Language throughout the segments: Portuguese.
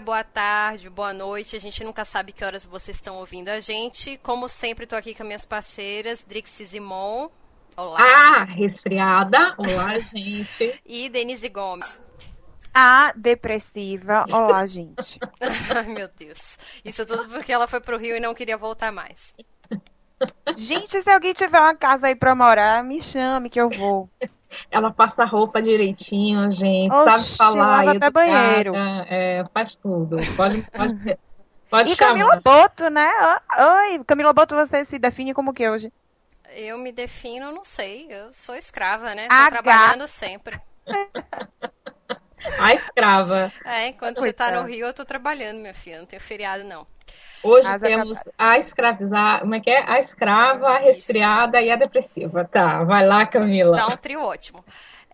dia, boa tarde, boa noite. A gente nunca sabe que horas vocês estão ouvindo a gente. Como sempre, estou aqui com minhas parceiras, Drix e Zimon. Olá. Ah, resfriada. Olá, gente. e Denise Gomes. A depressiva. Olá, gente. Ai, meu Deus. Isso tudo porque ela foi pro Rio e não queria voltar mais. Gente, se alguém tiver uma casa aí pra morar, me chame que eu vou. Ela passa roupa direitinho, gente. Oxi, sabe falar. Lava até banheiro. É, faz tudo. Pode, pode, pode e chamar. Camila Boto, né? Oi, Camila Boto, você se define como que hoje? Eu me defino, não sei. Eu sou escrava, né? Tô A trabalhando sempre. A escrava. É, enquanto Coitada. você tá no Rio, eu tô trabalhando, minha filha. Não tenho feriado, não. Hoje Asa temos a escravizar, como é que é? A escrava, a resfriada e a depressiva. Tá, vai lá, Camila. Tá um trio ótimo.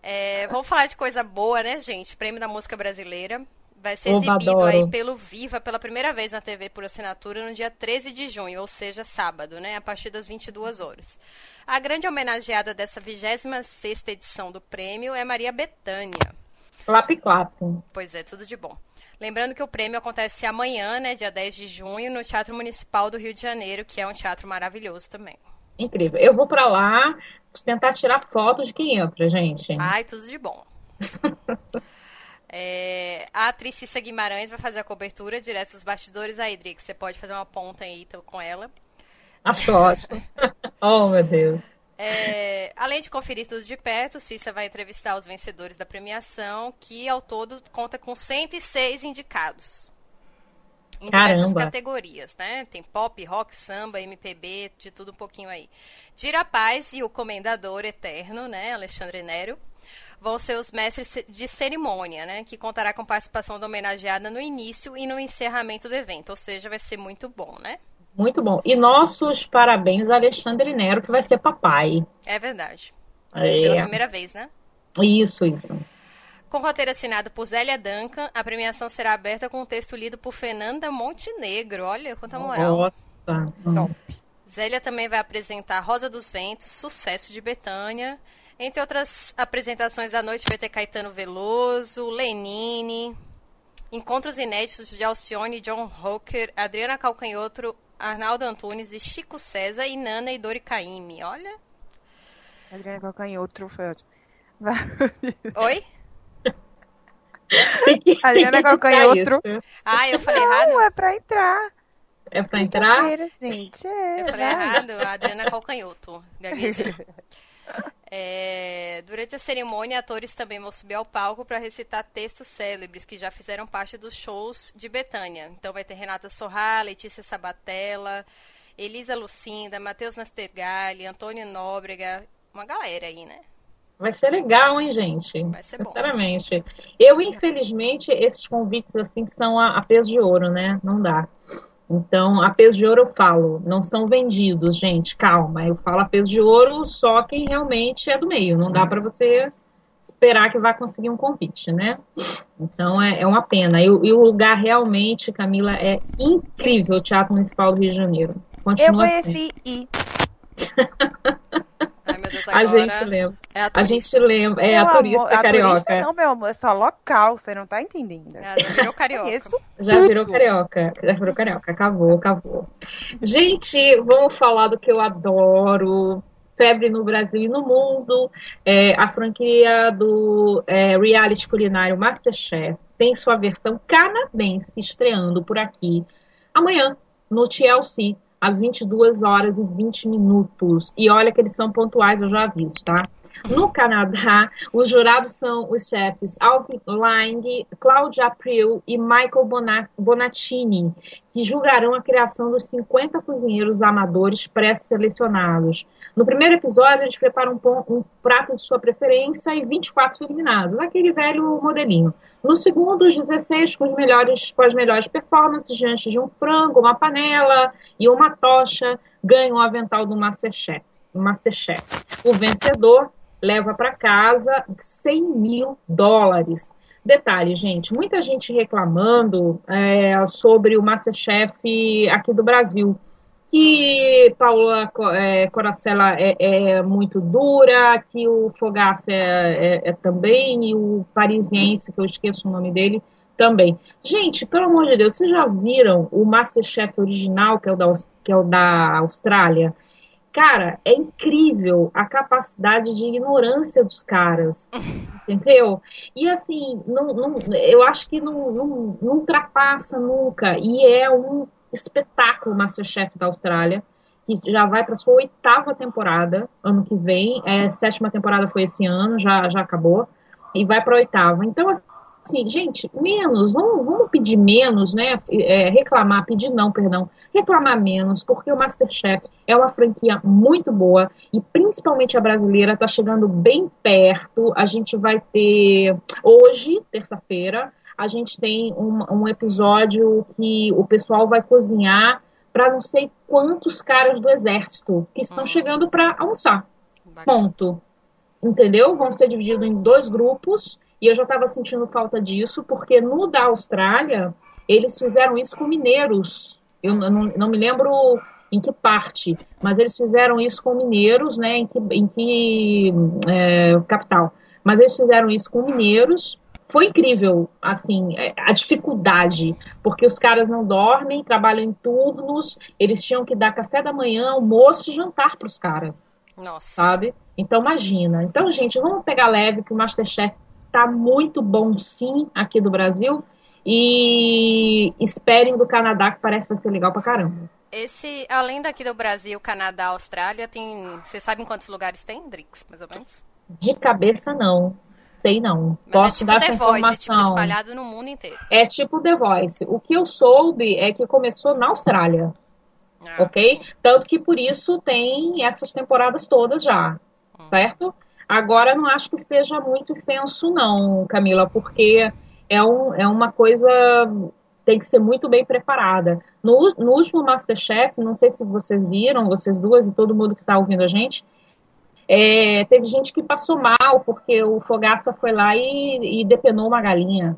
É, vamos falar de coisa boa, né, gente? Prêmio da Música Brasileira. Vai ser Oba, exibido adoro. aí pelo Viva pela primeira vez na TV por assinatura no dia 13 de junho, ou seja, sábado, né? A partir das 22 horas. A grande homenageada dessa 26 edição do prêmio é Maria Bethânia. Clap, clap. Pois é, tudo de bom. Lembrando que o prêmio acontece amanhã, né, dia 10 de junho, no Teatro Municipal do Rio de Janeiro, que é um teatro maravilhoso também. Incrível. Eu vou para lá tentar tirar foto de quem entra, gente. Ai, tudo de bom. é, a atriz Cissa Guimarães vai fazer a cobertura direto dos bastidores. Aí, Drix, você pode fazer uma ponta aí com ela. Acho ótimo. oh, meu Deus. É, além de conferir tudo de perto, Cissa vai entrevistar os vencedores da premiação, que ao todo conta com 106 indicados. Em Caramba. diversas categorias, né? Tem pop, rock, samba, MPB, de tudo um pouquinho aí. Dira Paz e o Comendador Eterno, né? Alexandre Nero, vão ser os mestres de cerimônia, né? Que contará com participação da homenageada no início e no encerramento do evento. Ou seja, vai ser muito bom, né? Muito bom. E nossos parabéns a Alexandre Nero, que vai ser papai. É verdade. É. Pela primeira vez, né? Isso, isso. Com roteiro assinado por Zélia Duncan, a premiação será aberta com um texto lido por Fernanda Montenegro. Olha quanta moral. Nossa. Top. Zélia também vai apresentar Rosa dos Ventos, Sucesso de Betânia. Entre outras apresentações da noite vai ter Caetano Veloso, Lenine, Encontros Inéditos de Alcione, John Hooker, Adriana Calcanhoto, Arnaldo Antunes e Chico César e Nana e Dori Caymmi. Olha. Adriana Calcanhoto foi ótimo. Oi? Adriana Calcanhoto. Ah, eu falei errado? Não, é pra entrar. É pra entrar? Gente, é, eu falei errado. Adriana Calcanhoto. É, durante a cerimônia, atores também vão subir ao palco para recitar textos célebres que já fizeram parte dos shows de Betânia. Então vai ter Renata Sorra, Letícia Sabatella, Elisa Lucinda, Matheus Nastergalli, Antônio Nóbrega, uma galera aí, né? Vai ser legal, hein, gente? Vai ser bom. Sinceramente. Eu, infelizmente, esses convites assim são a, a peso de ouro, né? Não dá. Então, a peso de ouro eu falo, não são vendidos, gente, calma. Eu falo a peso de ouro só quem realmente é do meio. Não dá para você esperar que vai conseguir um convite, né? Então, é, é uma pena. E, e, o lugar realmente, Camila, é incrível, o Teatro Municipal do Rio de Janeiro. Continua eu conheci assim. Ai, Deus, a gente lembra. É a, a, gente lembra. É meu a turista amor, carioca. A turista não, meu amor, é só local, você não tá entendendo. É, já virou carioca. Isso já virou carioca. Já virou carioca. Acabou, acabou. Gente, vamos falar do que eu adoro. Febre no Brasil e no mundo. É, a franquia do é, reality culinário Masterchef tem sua versão canadense estreando por aqui amanhã no TLC às 22 horas e 20 minutos. E olha que eles são pontuais, eu já aviso, tá? No Canadá, os jurados são os chefes Alvin Lang, Claudia April e Michael Bonatini, que julgarão a criação dos 50 cozinheiros amadores pré-selecionados. No primeiro episódio, eles preparam um, um prato de sua preferência e 24 são eliminados, aquele velho modelinho. No segundo, os 16 com, os melhores, com as melhores performances diante de um frango, uma panela e uma tocha ganham o avental do Masterchef. Masterchef. O vencedor leva para casa 100 mil dólares. Detalhe, gente, muita gente reclamando é, sobre o Masterchef aqui do Brasil que Paula é, Coracella é, é, muito dura, que o Fogaça é, é, é, também, e o parisiense, que eu esqueço o nome dele, Também. Gente, pelo amor de Deus, vocês já viram o Masterchef original, que é o da, que é o da Austrália? Cara, é incrível a capacidade de ignorância dos caras, entendeu? E assim, não, não, eu acho que não, não, não ultrapassa nunca. E é um espetáculo Masterchef da Austrália, que já vai para sua oitava temporada, ano que vem. É, sétima temporada foi esse ano, já, já acabou. E vai para oitava. Então, assim, gente, menos, vamos, vamos pedir menos, né? É, reclamar, pedir não, perdão. Reclamar menos, porque o Masterchef é uma franquia muito boa e principalmente a brasileira está chegando bem perto. A gente vai ter hoje, terça-feira, a gente tem um, um episódio que o pessoal vai cozinhar para não sei quantos caras do exército que estão uhum. chegando para almoçar. Ponto. Entendeu? Vão ser divididos em dois grupos e eu já estava sentindo falta disso porque no da Austrália eles fizeram isso com mineiros. Eu não, não me lembro em que parte, mas eles fizeram isso com mineiros, né? Em que, em que é, capital? Mas eles fizeram isso com mineiros foi incrível, assim, é, a dificuldade, porque os caras não dormem, trabalham em turnos, eles tinham que dar café da manhã, almoço e jantar para os caras. Nossa. Sabe? Então, imagina. Então, gente, vamos pegar leve que o Masterchef tá muito bom, sim, aqui do Brasil. E esperem do Canadá, que parece que vai ser legal pra caramba. Esse, além daqui do Brasil, Canadá, Austrália, tem. Você sabe em quantos lugares tem, Drix, mais ou menos? De cabeça, não sei não. Mas é Posso é tipo dar The Voice, informação. tipo espalhado no mundo inteiro. É tipo The Voice. O que eu soube é que começou na Austrália. Ah, ok? Sim. Tanto que por isso tem essas temporadas todas já. Hum. Certo? Agora não acho que esteja muito extenso, não, Camila, porque é, um, é uma coisa. Tem que ser muito bem preparada. No, no último Masterchef, não sei se vocês viram, vocês duas e todo mundo que está ouvindo a gente, é, teve gente que passou mal porque o Fogaça foi lá e, e depenou uma galinha.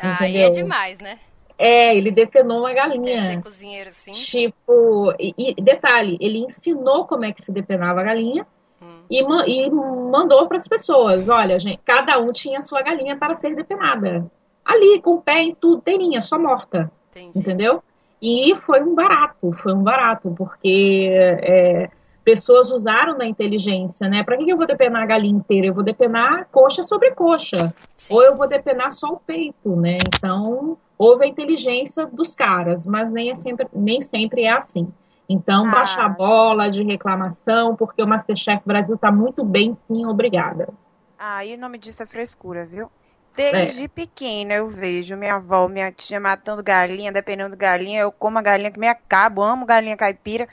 Ah, aí é demais, né? É, ele depenou uma galinha. Ser cozinheiro, sim. Tipo, e, e, detalhe, ele ensinou como é que se depenava a galinha. E, e mandou para as pessoas: olha, gente, cada um tinha sua galinha para ser depenada. Ali, com o pé em tudo, teninha, só morta. Entendi. Entendeu? E foi um barato, foi um barato, porque é, pessoas usaram da inteligência, né? Para que eu vou depenar a galinha inteira? Eu vou depenar coxa sobre coxa. Sim. Ou eu vou depenar só o peito, né? Então, houve a inteligência dos caras, mas nem, é sempre, nem sempre é assim. Então, ah. baixa a bola de reclamação, porque o Masterchef Brasil tá muito bem, sim, obrigada. Ah, e o nome disso é frescura, viu? Desde é. pequena eu vejo minha avó, minha tia matando galinha, dependendo galinha, eu como a galinha que me acabo, amo galinha caipira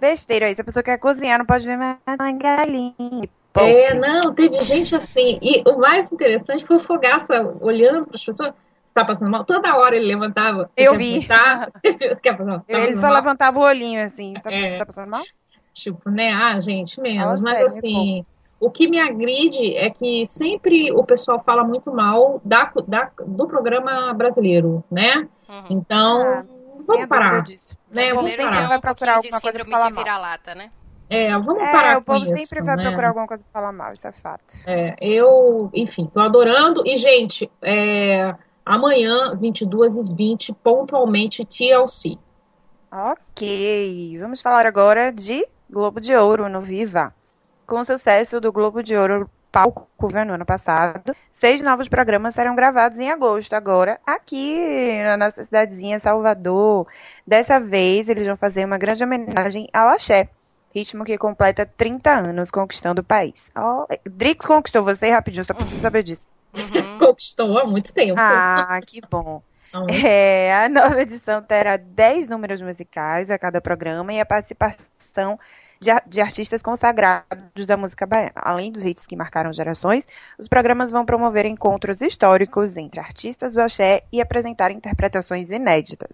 besteira aí. Se a pessoa quer cozinhar, não pode ver mais galinha. É, não, teve gente assim. E o mais interessante foi o Fogaça olhando para as pessoas. Tá passando mal? Toda hora ele levantava. Eu vi. Tá? quer passar, tá ele só mal? levantava o olhinho assim. Tá, é. tá passando mal? Tipo, né? Ah, gente, menos. Mas sério, assim, o que me agride é que sempre o pessoal fala muito mal da, da do programa brasileiro, né? Uhum. Então, ah, vamos parar. Né? Vamos parar. vai procurar alguma coisa pra falar mal. vira-lata, né? É, vamos é, parar o povo isso, sempre vai né? procurar alguma coisa pra falar mal, isso é fato. É, eu, enfim, tô adorando. E, gente, é, amanhã, 22 e 20 pontualmente, TLC. Ok, vamos falar agora de Globo de Ouro no Viva. Com o sucesso do Globo de Ouro palco no ano passado, seis novos programas serão gravados em agosto, agora aqui na nossa cidadezinha, Salvador. Dessa vez, eles vão fazer uma grande homenagem ao Axé, ritmo que completa 30 anos conquistando o país. Oh, Drix conquistou você rapidinho, só você saber disso. Uhum. Conquistou há muito tempo. Ah, que bom. É, a nova edição terá 10 números musicais a cada programa e a participação de, de, artistas consagrados da música baiana. Além dos hits que marcaram gerações, os programas vão promover encontros históricos entre artistas do axé e apresentar interpretações inéditas.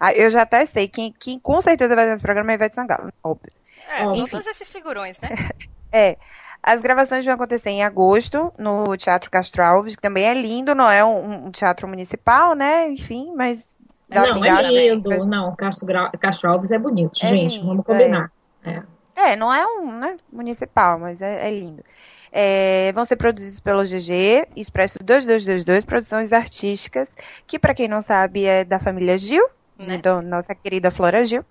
Ah, eu já até sei quem, quem com certeza vai nesse programa é Ivete Sangalo, óbvio. É, Enfim. todos esses figurões, né? é. As gravações vão acontecer em agosto, no Teatro Castro Alves, que também é lindo, não é um, um teatro municipal, né? Enfim, mas. Não, é lindo. Não, Castro, Castro Alves é bonito, é gente. Lindo, vamos combinar. É. é. É, não é um né, municipal, mas é, é lindo. É, vão ser produzidos pelo GG, Expresso 2222, produções artísticas, que para quem não sabe é da família Gil, né? de nossa querida Flora Gil.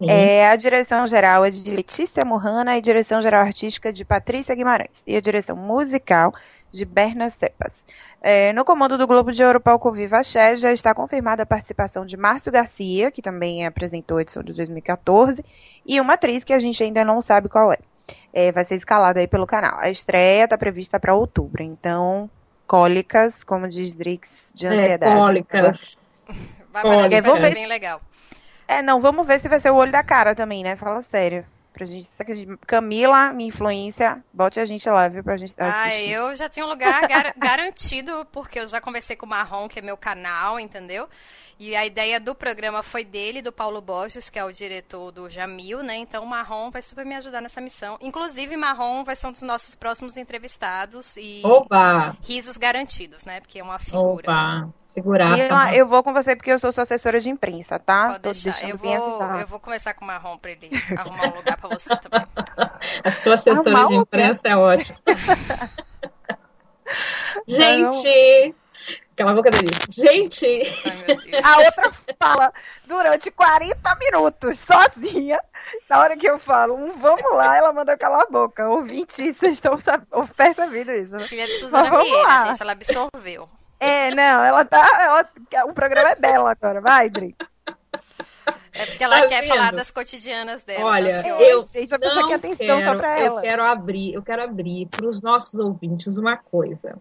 É, a direção geral é de Letícia Morrana e direção geral artística de Patrícia Guimarães. E a direção musical de Berna Cepas. É, no comando do Globo de Ouro Palco Viva Axé já está confirmada a participação de Márcio Garcia, que também apresentou a edição de 2014, e uma atriz que a gente ainda não sabe qual é. é vai ser escalada aí pelo canal. A estreia está prevista para outubro, então cólicas, como diz Drix, de é, ansiedade. É, cólicas. Vai, vai, vai ser bem legal. É, não, vamos ver se vai ser o olho da cara também, né? Fala sério. Pra gente, Camila, minha influência, bote a gente lá, viu, pra gente assistir. Ah, eu já tenho um lugar gar garantido, porque eu já conversei com o Marrom, que é meu canal, entendeu? E a ideia do programa foi dele, do Paulo Borges, que é o diretor do Jamil, né? Então o Marrom vai super me ajudar nessa missão. Inclusive, Marrom vai ser um dos nossos próximos entrevistados e Opa! risos garantidos, né? Porque é uma figura. Opa! Segurar. Eu, eu, vou com você porque eu sou sua assessora de imprensa, tá? Pode deixar. Eu vou, eu vou conversar com o Marrom pra ele arrumar um lugar pra você também. A sua assessora arrumar de imprensa é ótima. Gente! Aquela boca dele. Gente! Ai, a outra fala durante 40 minutos, sozinha. Na hora que eu falo, um vamos lá, ela manda calar a boca. Ouvinte, vocês estão percebendo isso, né? Filha de Suzana Vieira, gente, ela absorveu. É, não, ela tá. Ela, o programa é dela agora, vai, Dri. É porque ela tá quer vendo? falar das cotidianas dela. Olha, tá eu gente, não atenção quero, só pra ela. Eu quero abrir, eu quero abrir para os nossos ouvintes uma coisa.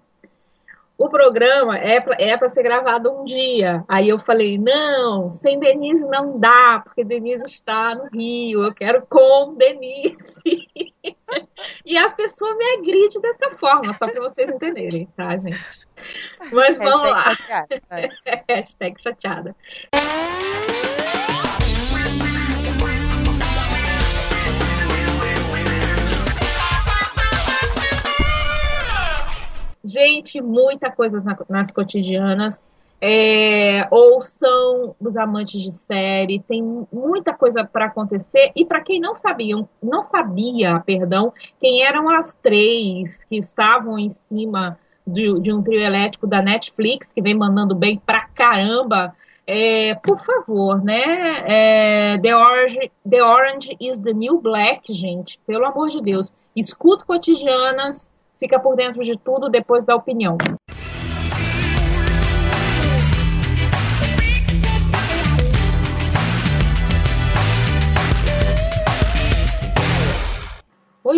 O programa é para é ser gravado um dia. Aí eu falei, não, sem Denise não dá, porque Denise está no Rio, eu quero com Denise. e a pessoa me agride dessa forma, só para vocês entenderem, tá, gente? Mas vamos lá. Chateada, Hashtag chateada. Gente, muita coisa nas cotidianas. É, ou são os amantes de série, tem muita coisa para acontecer. E para quem não sabia, não sabia, perdão, quem eram as três que estavam em cima de, de um trio elétrico da Netflix, que vem mandando bem pra caramba, é, por favor, né? É, the, Orange, the Orange is the New Black, gente. Pelo amor de Deus. Escuta cotidianas, fica por dentro de tudo depois da opinião.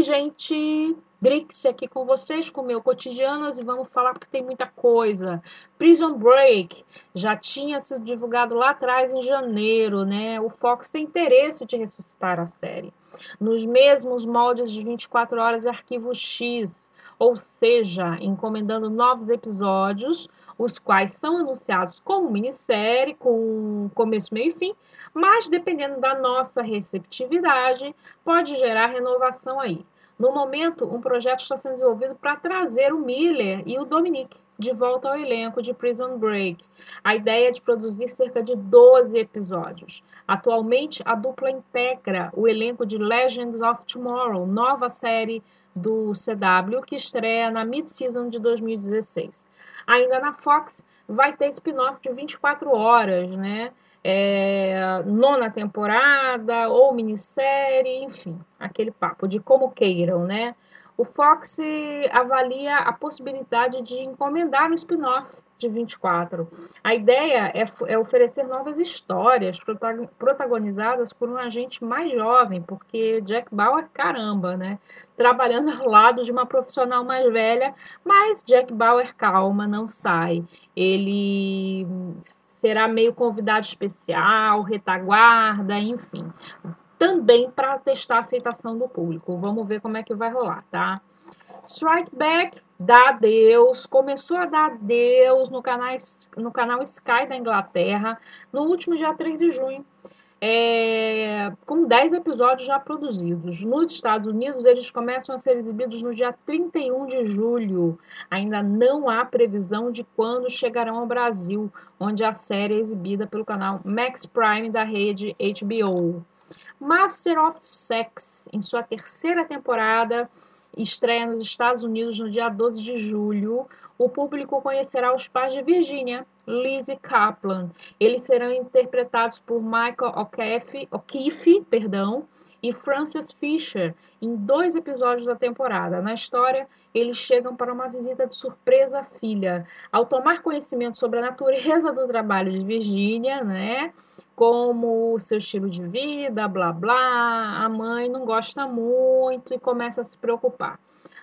Oi, gente! Drix aqui com vocês, com o meu Cotidianas, e vamos falar porque tem muita coisa. Prison Break já tinha sido divulgado lá atrás, em janeiro, né? O Fox tem interesse de ressuscitar a série. Nos mesmos moldes de 24 horas e Arquivo X, ou seja, encomendando novos episódios, os quais são anunciados como minissérie, com começo, meio e fim, mas dependendo da nossa receptividade, pode gerar renovação aí. No momento, um projeto está sendo desenvolvido para trazer o Miller e o Dominic de volta ao elenco de Prison Break. A ideia é de produzir cerca de 12 episódios. Atualmente, a dupla integra o elenco de Legends of Tomorrow, nova série do CW que estreia na mid-season de 2016. Ainda na Fox, vai ter spin-off de 24 horas, né? É, nona temporada ou minissérie, enfim, aquele papo de como queiram, né? O Fox avalia a possibilidade de encomendar um spin-off de 24. A ideia é, é, oferecer novas histórias protagonizadas por um agente mais jovem, porque Jack Bauer, caramba, né? Trabalhando ao lado de uma profissional mais velha, mas Jack Bauer, calma, não sai. Ele será meio convidado especial, retaguarda, enfim. Também para testar a aceitação do público. Vamos ver como é que vai rolar, tá? Strike Back dá adeus, começou a dar adeus no canal, no canal Sky da Inglaterra no último dia 3 de junho é, com 10 episódios já produzidos. Nos Estados Unidos, eles começam a ser exibidos no dia 31 de julho. Ainda não há previsão de quando chegarão ao Brasil, onde a série é exibida pelo canal Max Prime da rede HBO. Master of Sex, em sua terceira temporada, estreia nos Estados Unidos no dia 12 de julho, o público conhecerá os pais de Virginia, Lizzie Kaplan. Eles serão interpretados por Michael O'Keefe, O'Keefe perdão, e Frances Fisher em dois episódios da temporada. Na história, eles chegam para uma visita de surpresa à filha. Ao tomar conhecimento sobre a natureza do trabalho de Virginia, né? Como seu estilo de vida, blá blá, a mãe não gosta muito e começa a se preocupar.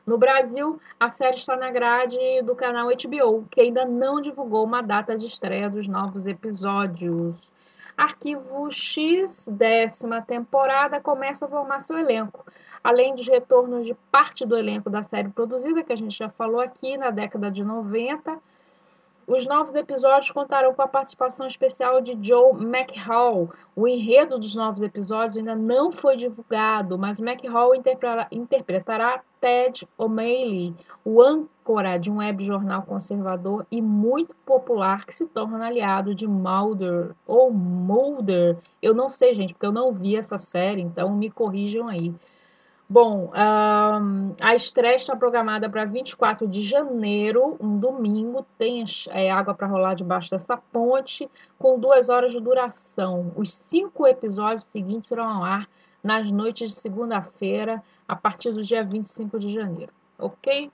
No Brasil, a série está na grade do canal HBO, que ainda não divulgou uma data de estreia dos novos episódios. Arquivo X, décima temporada, começa a formar seu elenco. Além dos retornos de parte do elenco da série produzida, que a gente já falou aqui na década de 90, os novos episódios contarão com a participação especial de Joe McHall. O enredo dos novos episódios ainda não foi divulgado, mas McHall interpretará Ted O'Malley, o âncora de um web jornal conservador e muito popular que se torna aliado de Mulder ou Mulder. Eu não sei, gente, porque eu não vi essa série, então me corrijam aí. Bom, a estreia está programada para 24 de janeiro, um domingo. Tem é, água para rolar debaixo dessa ponte, com duas horas de duração. Os cinco episódios seguintes serão ao ar nas noites de segunda-feira, a partir do dia 25 de janeiro. Ok?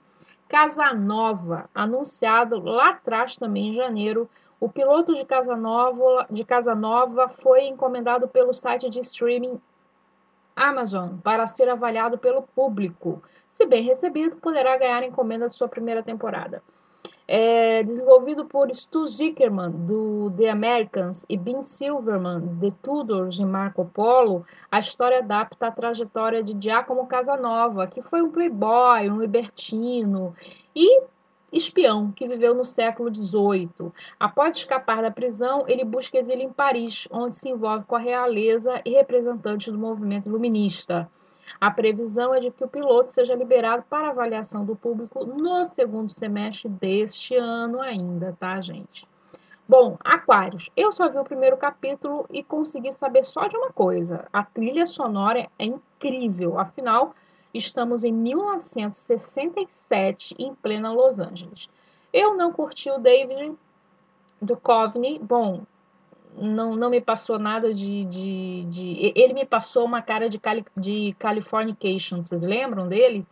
Casa Nova, anunciado lá atrás também em janeiro. O piloto de Casa Nova, de Casa Nova foi encomendado pelo site de streaming Amazon para ser avaliado pelo público. Se bem recebido, poderá ganhar encomenda de sua primeira temporada. É desenvolvido por Stu Zickerman, do The Americans, e Ben Silverman, The Tudors e Marco Polo, a história adapta a trajetória de Giacomo Casanova, que foi um playboy, um libertino e espião que viveu no século XVIII. Após escapar da prisão, ele busca exílio em Paris, onde se envolve com a realeza e representantes do movimento iluminista. A previsão é de que o piloto seja liberado para avaliação do público no segundo semestre deste ano ainda, tá, gente? Bom, Aquários. Eu só vi o primeiro capítulo e consegui saber só de uma coisa. A trilha sonora é incrível. Afinal, Estamos em 1967, em plena Los Angeles. Eu não curti o David Duchovny. Bom, não, não me passou nada de, de, de, Ele me passou uma cara de, Cali, de Californication. Vocês lembram dele?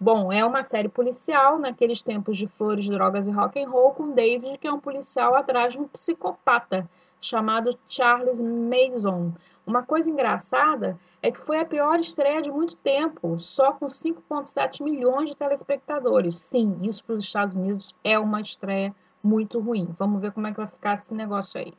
Bom, é uma série policial naqueles tempos de flores, drogas e rock and roll com David, que é um policial atrás de um psicopata chamado Charles Mason. Uma coisa engraçada é que foi a pior estreia de muito tempo, só com 5,7 milhões de telespectadores. Sim, isso para os Estados Unidos é uma estreia muito ruim. Vamos ver como é que vai ficar esse negócio aí.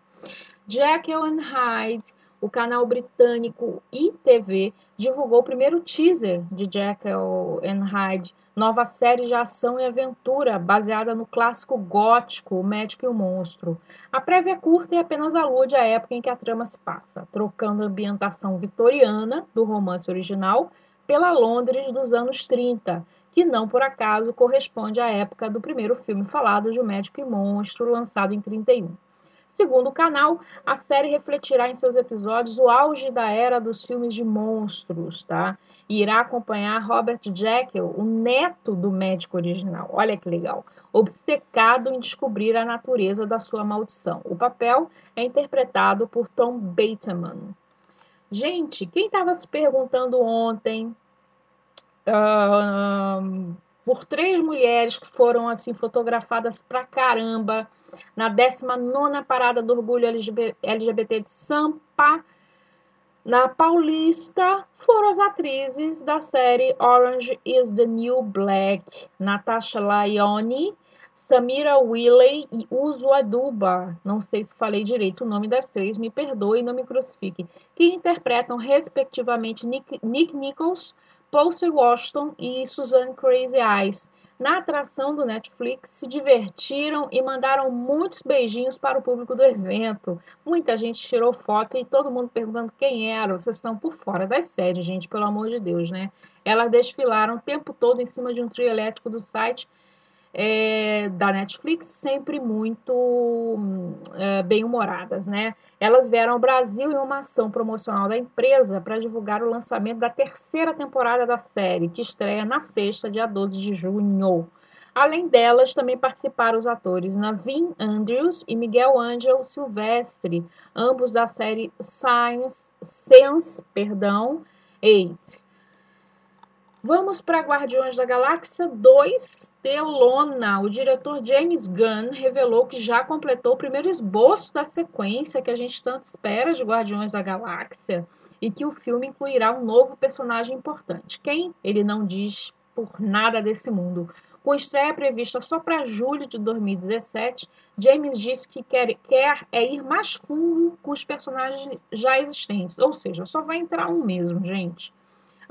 Jekyll and Hyde, o canal britânico ITV, divulgou o primeiro teaser de Jekyll and Hyde, nova série de ação e aventura baseada no clássico gótico O Médico e o Monstro. A prévia é curta e apenas alude à época em que a trama se passa, trocando a ambientação vitoriana do romance original pela Londres dos anos 30, que não por acaso corresponde à época do primeiro filme falado de O Médico e Monstro, lançado em 31. Segundo o canal, a série refletirá em seus episódios o auge da era dos filmes de monstros, tá? E irá acompanhar Robert Jekyll, o neto do médico original. Olha que legal. Obcecado em descobrir a natureza da sua maldição. O papel é interpretado por Tom Bateman. Gente, quem estava se perguntando ontem uh, por três mulheres que foram assim fotografadas pra caramba na 19 Parada do Orgulho LGBT de Sampa, na Paulista, foram as atrizes da série Orange is the New Black, Natasha Lyonne, Samira Willey e Uzo Aduba, não sei se falei direito o nome das três, me perdoe e não me crucifique, que interpretam respectivamente Nick, Nick Nichols, Posey Washington e Suzanne Crazy Eyes, na atração do Netflix, se divertiram e mandaram muitos beijinhos para o público do evento. Muita gente tirou foto e todo mundo perguntando quem era. Vocês estão por fora das séries, gente, pelo amor de Deus, né? Elas desfilaram o tempo todo em cima de um trio elétrico do site é, da Netflix, sempre muito é, bem-humoradas, né? Elas vieram ao Brasil em uma ação promocional da empresa para divulgar o lançamento da terceira temporada da série, que estreia na sexta, dia 12 de junho. Além delas, também participaram os atores Navin Andrews e Miguel Ângelo Silvestre, ambos da série Science, Sense, perdão, 8. Vamos para Guardiões da Galáxia 2, Telona. O diretor James Gunn revelou que já completou o primeiro esboço da sequência que a gente tanto espera de Guardiões da Galáxia e que o filme incluirá um novo personagem importante. Quem? Ele não diz por nada desse mundo. Com estreia prevista só para julho de 2017, James disse que quer, quer é ir mais fundo com os personagens já existentes, ou seja, só vai entrar um mesmo, gente.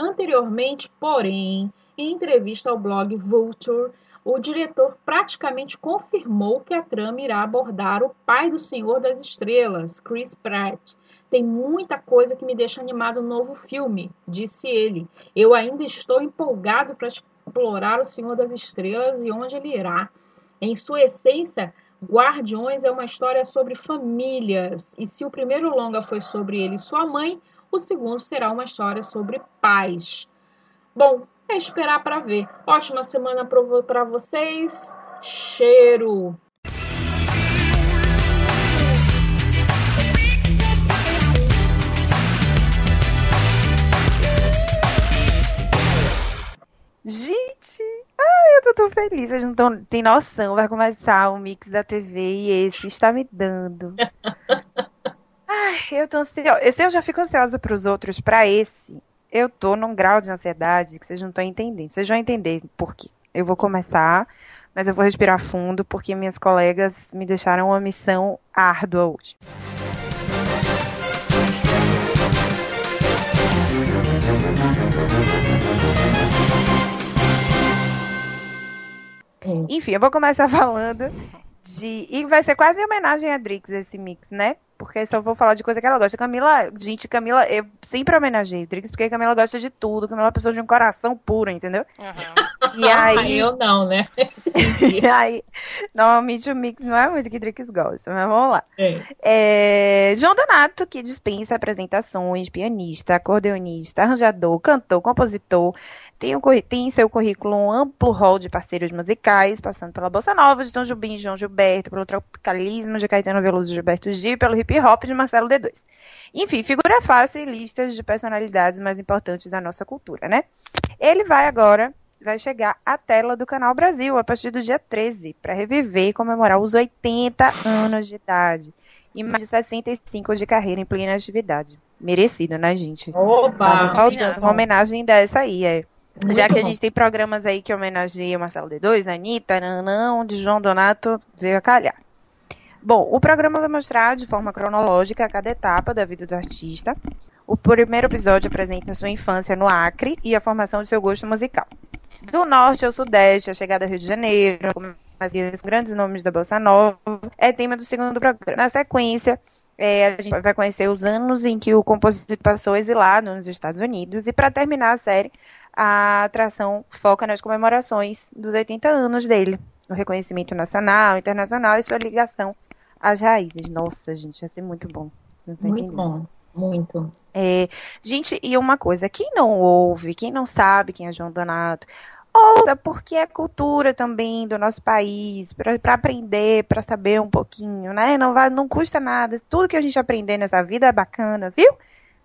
Anteriormente, porém, em entrevista ao blog Vulture, o diretor praticamente confirmou que a trama irá abordar o pai do Senhor das Estrelas, Chris Pratt. Tem muita coisa que me deixa animado no novo filme, disse ele. Eu ainda estou empolgado para explorar o Senhor das Estrelas e onde ele irá. Em sua essência, Guardiões é uma história sobre famílias, e se o primeiro longa foi sobre ele e sua mãe, o segundo será uma história sobre paz. Bom, é esperar para ver. Ótima semana para vocês. Cheiro! Gente, ai, eu tô tão feliz. Vocês não tão, tem noção. Vai começar o mix da TV e esse está me dando. Ai, eu tô ansiosa. Esse eu já fico ansiosa pros outros. Pra esse, eu tô num grau de ansiedade que vocês não estão entendendo. Vocês vão entender por quê. Eu vou começar, mas eu vou respirar fundo porque minhas colegas me deixaram uma missão árdua hoje. Enfim, eu vou começar falando de. E vai ser quase em homenagem a Drix esse mix, né? Porque só vou falar de coisa que ela gosta. Camila, gente, Camila, eu sempre homenageei Drix, porque Camila gosta de tudo. Camila é uma pessoa de um coração puro, entendeu? Uhum. E aí. eu não, né? e aí, normalmente o mix não é muito que Drix gosta, mas vamos lá. É. É, João Donato, que dispensa apresentações, pianista, acordeonista, arranjador, cantor, compositor, tem, um, tem em seu currículo um amplo rol de parceiros musicais, passando pela Bossa Nova de Tom Jobim e João Gilberto, pelo tropicalismo de Caetano Veloso e Gilberto Gil pelo hip hop de Marcelo D2. Enfim, figura fácil em listas de personalidades mais importantes da nossa cultura, né? Ele vai agora, vai chegar à tela do Canal Brasil a partir do dia 13, para reviver e comemorar os 80 anos de idade e mais de 65 de carreira em plena atividade. Merecido, né, gente? Opa! Tá faltando uma homenagem dessa aí, é. Muito Já que a gente tem programas aí que homenageiam Marcelo D2, Anitta, Nanã, onde João Donato veio a calhar. Bom, o programa vai mostrar de forma cronológica cada etapa da vida do artista. O primeiro episódio apresenta sua infância no Acre e a formação de seu gosto musical. Do norte ao sudeste, a chegada ao Rio de Janeiro, com grandes nomes da Bossa Nova, é tema do segundo programa. Na sequência, é, a gente vai conhecer os anos em que o compositor passou exilado nos Estados Unidos. E para terminar a série, a atração foca nas comemorações dos 80 anos dele, no reconhecimento nacional, internacional e sua ligação às raízes. Nossa, gente, ia ser muito bom. Muito bom, muito. É, gente, e uma coisa, quem não ouve, quem não sabe quem é João Donato, ouça, porque é cultura também do nosso país, para aprender, para saber um pouquinho, né? Não, vai, não custa nada. Tudo que a gente aprender nessa vida é bacana, viu?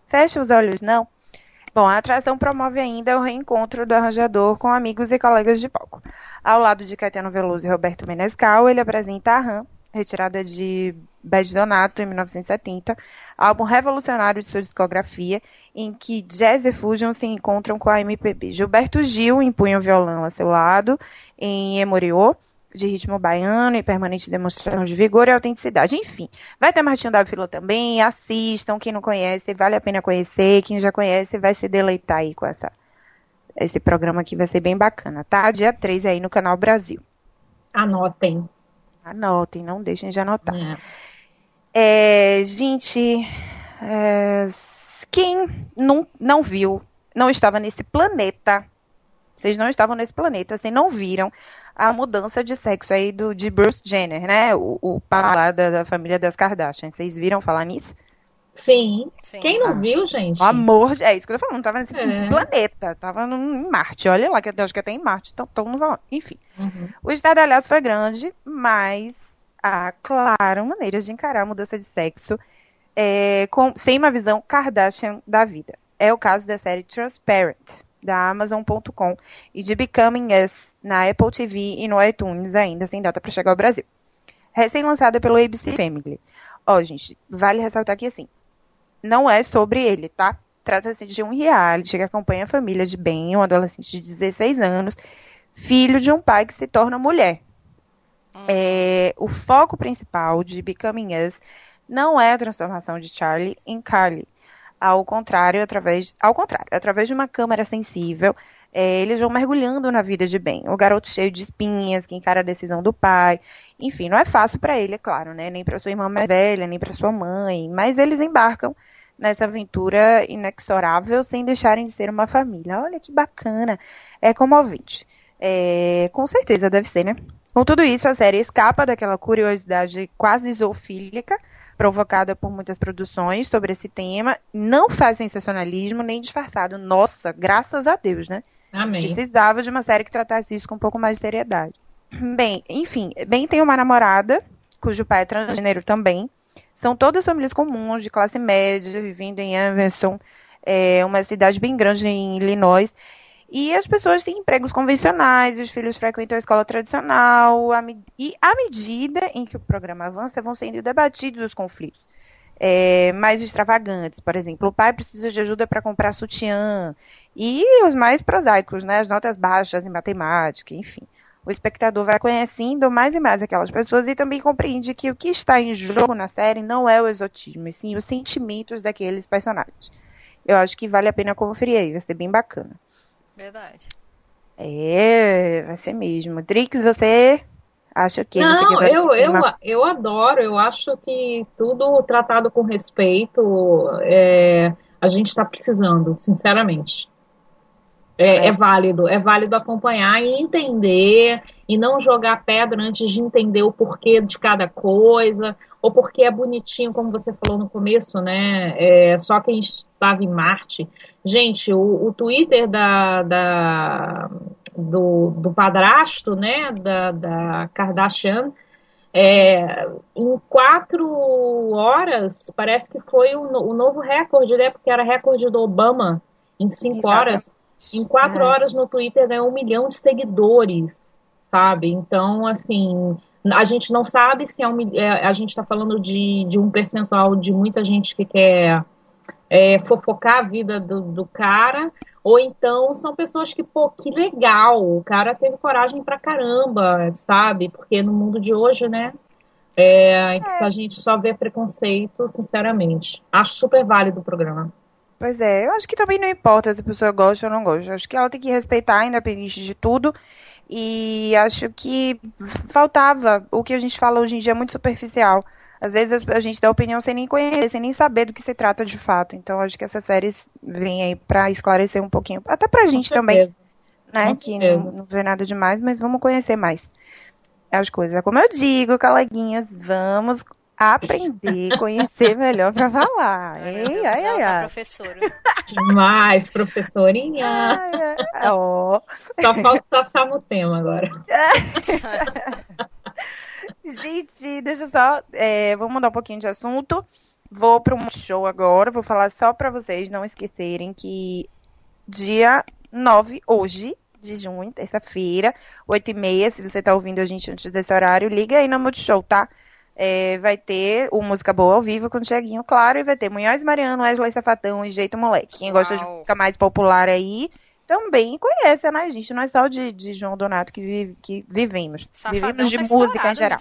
Fecha os olhos, não. Bom, a atração promove ainda o reencontro do arranjador com amigos e colegas de palco. Ao lado de Caetano Veloso e Roberto Menescal, ele apresenta a RAM, retirada de Bad Donato, em 1970, álbum revolucionário de sua discografia, em que jazz e fusion se encontram com a MPB. Gilberto Gil empunha o violão a seu lado, em Emoriô, de ritmo baiano e permanente demonstração de vigor e autenticidade. Enfim, vai ter Martinho da Vila também, assistam, quem não conhece, vale a pena conhecer, quem já conhece vai se deleitar aí com essa, esse programa aqui, vai ser bem bacana, tá? Dia 3 aí no Canal Brasil. Anotem. Anotem, não deixem de anotar. É. É, gente, é, quem não, não viu, não estava nesse planeta Vocês não estavam nesse planeta, vocês não viram a mudança de sexo aí do, de Bruce Jenner, né? O, o pai da, da família das Kardashian. Vocês viram falar nisso? Sim. Sim. Quem não ah. viu, gente? O amor, é isso que eu tô falando, não tava nesse é. planeta, tava no, em Marte. Olha lá, que eu acho que até em Marte, então todo mundo falando. Enfim. Uhum. O estardalhaço foi grande, mas há, claro, maneiras de encarar a mudança de sexo é, com, sem uma visão Kardashian da vida. É o caso da série Transparent, da Amazon.com, e de Becoming Us, na Apple TV e no iTunes, ainda sem data para chegar ao Brasil. Recém-lançada pelo ABC Family. Ó, oh, gente, vale ressaltar que assim, não é sobre ele, tá? Trata-se de um reality que acompanha a família de Ben, um adolescente de 16 anos, filho de um pai que se torna mulher. Hum. É, o foco principal de Becoming Us não é a transformação de Charlie em Carly. Ao contrário, através, ao contrário, através de uma câmera sensível, é, eles vão mergulhando na vida de Ben. O garoto cheio de espinhas, que encara a decisão do pai. Enfim, não é fácil para ele, é claro, né? Nem para sua irmã mais velha, nem para sua mãe. Mas eles embarcam nessa aventura inexorável sem deixarem de ser uma família. Olha que bacana. É comovente. É, com certeza deve ser, né? Com tudo isso, a série escapa daquela curiosidade quase zoofílica provocada por muitas produções sobre esse tema. Não faz sensacionalismo nem disfarçado. Nossa, graças a Deus, né? Amém. Precisava de uma série que tratasse isso com um pouco mais de seriedade. Bem, enfim, Ben tem uma namorada, cujo pai é transgênero também. São todas famílias comuns, de classe média, vivendo em Evanston, é, uma cidade bem grande em Illinois. E as pessoas têm empregos convencionais, os filhos frequentam a escola tradicional, a e à medida em que o programa avança, vão sendo debatidos os conflitos é, mais extravagantes. Por exemplo, o pai precisa de ajuda para comprar sutiã, e os mais prosaicos, né, as notas baixas em matemática, enfim. O espectador vai conhecendo mais e mais aquelas pessoas e também compreende que o que está em jogo na série não é o exotismo, e sim os sentimentos daqueles personagens. Eu acho que vale a pena conferir aí, vai ser bem bacana. Verdade. É, vai ser mesmo. Drix, você acha que Não, eu, eu, eu adoro, eu acho que tudo tratado com respeito é, a gente está precisando, sinceramente. É, é. é, válido, é válido acompanhar e entender e não jogar pedra antes de entender o porquê de cada coisa ou porque é bonitinho, como você falou no começo, né? É, só quem estava em Marte. Gente, o, o Twitter da, da do, do padrasto, né? Da, da Kardashian, é, em quatro horas, parece que foi o, o, novo recorde, né? Porque era recorde do Obama em cinco horas. Em quatro é. horas no Twitter ganhou um milhão de seguidores, sabe? Então, assim, a gente não sabe se é um, é, a gente está falando de, de um percentual de muita gente que quer é, fofocar a vida do, do, cara, ou então são pessoas que, pô, que legal, o cara teve coragem pra caramba, sabe? Porque no mundo de hoje, né, é, é. a gente só vê preconceito, sinceramente. Acho super válido o programa. Pois é, eu acho que também não importa se a pessoa gosta ou não gosta. Eu acho que ela tem que respeitar, independente de tudo. E acho que faltava. O que a gente fala hoje em dia é muito superficial. Às vezes a gente dá opinião sem nem conhecer, sem nem saber do que se trata de fato. Então acho que essas séries vêm aí pra esclarecer um pouquinho. Até pra gente também. Né? que não, não vê nada demais, mas vamos conhecer mais as coisas. Como eu digo, coleguinhas, vamos aprender, conhecer melhor para falar. Ai, Ei, Deus, ai, ai, ai. professora. Demais, professorinha. Ai, ai. Oh. Só falta o tema agora. Gente, deixa eu só. É, vamos mudar um pouquinho de assunto. Vou para um show agora. Vou falar só para vocês não esquecerem que dia 9, hoje, de junho, terça-feira, 8 e meia, se você tá ouvindo a gente antes desse horário, liga aí na Multishow, tá? É, vai ter o Música Boa ao vivo com o Tiaguinho, claro, e vai ter Munhoz Mariano, Wesley Safatão e Jeito Moleque. Quem Uau. gosta de música mais popular aí, também conhece, né, gente? Não é só de, de João Donato que, vive, que vivemos. Safadão vivemos de tá música em geral.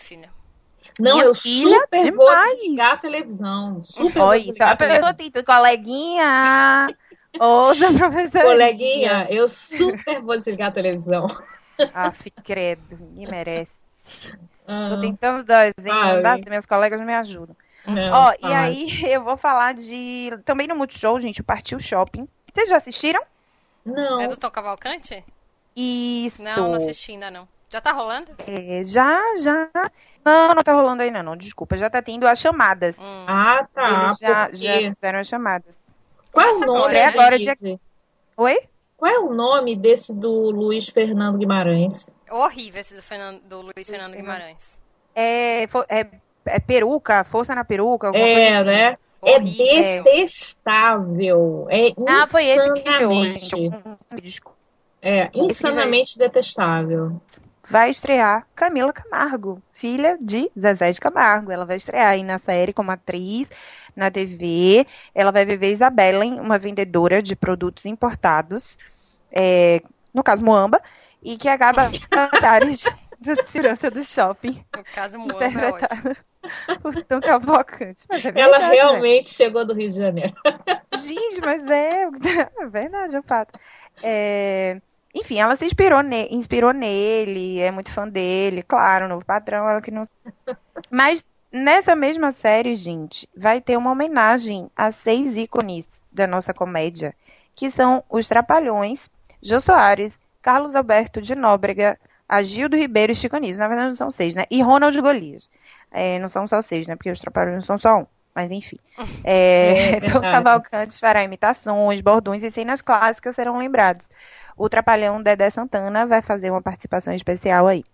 Não, Minha eu filha, super demais. vou desligar a televisão. Super Olha isso, a pessoa tem coleguinha. Ouça, professora. Coleguinha, eu super vou desligar a televisão. Aff, credo, ninguém merece. Tô ah. tentando dar exemplo, tá? Minhas colegas me ajudam. Ó, e aí eu vou falar de. Também no Multishow, gente, o Partiu Shopping. Vocês já assistiram? Não. É do Tom Cavalcante? Isso. Não, não assisti ainda não. Já tá rolando? É, já, já. Não, não tá rolando ainda não, desculpa. Já tá tendo as chamadas. Hum. Ah, tá. Eles já, porque... já fizeram as chamadas. Qual é o nome? Agora, agora dia... Oi? Qual é o nome desse do Luiz Fernando Guimarães? Horrível esse do, Fernando, do Luiz Fernando Guimarães. É, é, é peruca, força na peruca, alguma é, coisa assim. né? É detestável. É ah, foi esse que eu, Desculpa. É, insanamente detestável. Vai estrear Camila Camargo, filha de Zezé de Camargo. Ela vai estrear aí na série como atriz, na TV. Ela vai viver Isabellen, uma vendedora de produtos importados, é, no caso Moamba, e que acaba andares de segurança do shopping. No caso Moamba é ótimo. O Tom Cavalcante. É verdade, Ela né? realmente né? chegou do Rio de Janeiro. Gente, mas é, é verdade, é fato. É, enfim, ela se inspirou, ne inspirou nele, é muito fã dele, claro, novo patrão, ela que não. Mas nessa mesma série, gente, vai ter uma homenagem a seis ícones da nossa comédia, que são os Trapalhões, Jô Soares, Carlos Alberto de Nóbrega, Agildo Ribeiro e Chico Anísio. Na verdade, não são seis, né? E Ronald Golias. É, não são só seis, né? Porque os Trapalhões não são só um. Mas enfim. É, é Tom Cavalcante fará imitações, bordões e cenas clássicas serão lembrados o Trapalhão Dedé Santana vai fazer uma participação especial aí.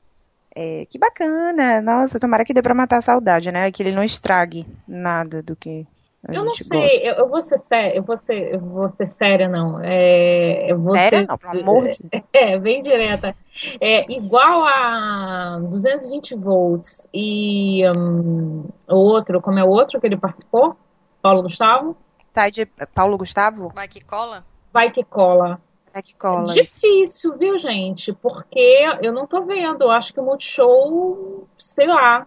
É, que bacana! Nossa, tomara que dê pra matar a saudade, né? Que ele não estrague nada do que. Eu não sei, eu, eu, vou ser séria, eu vou ser, eu vou ser séria, não. É, eu vou séria, ser, não, pelo amor de Deus. É, bem direta. É, igual a 220 volts e um, o outro, como é o outro que ele participou? Paulo Gustavo? Tá de Paulo Gustavo? Vai que cola? Vai que cola. É que cola. Difícil, viu, gente? Porque eu não tô vendo. Eu acho que o Multishow, sei lá.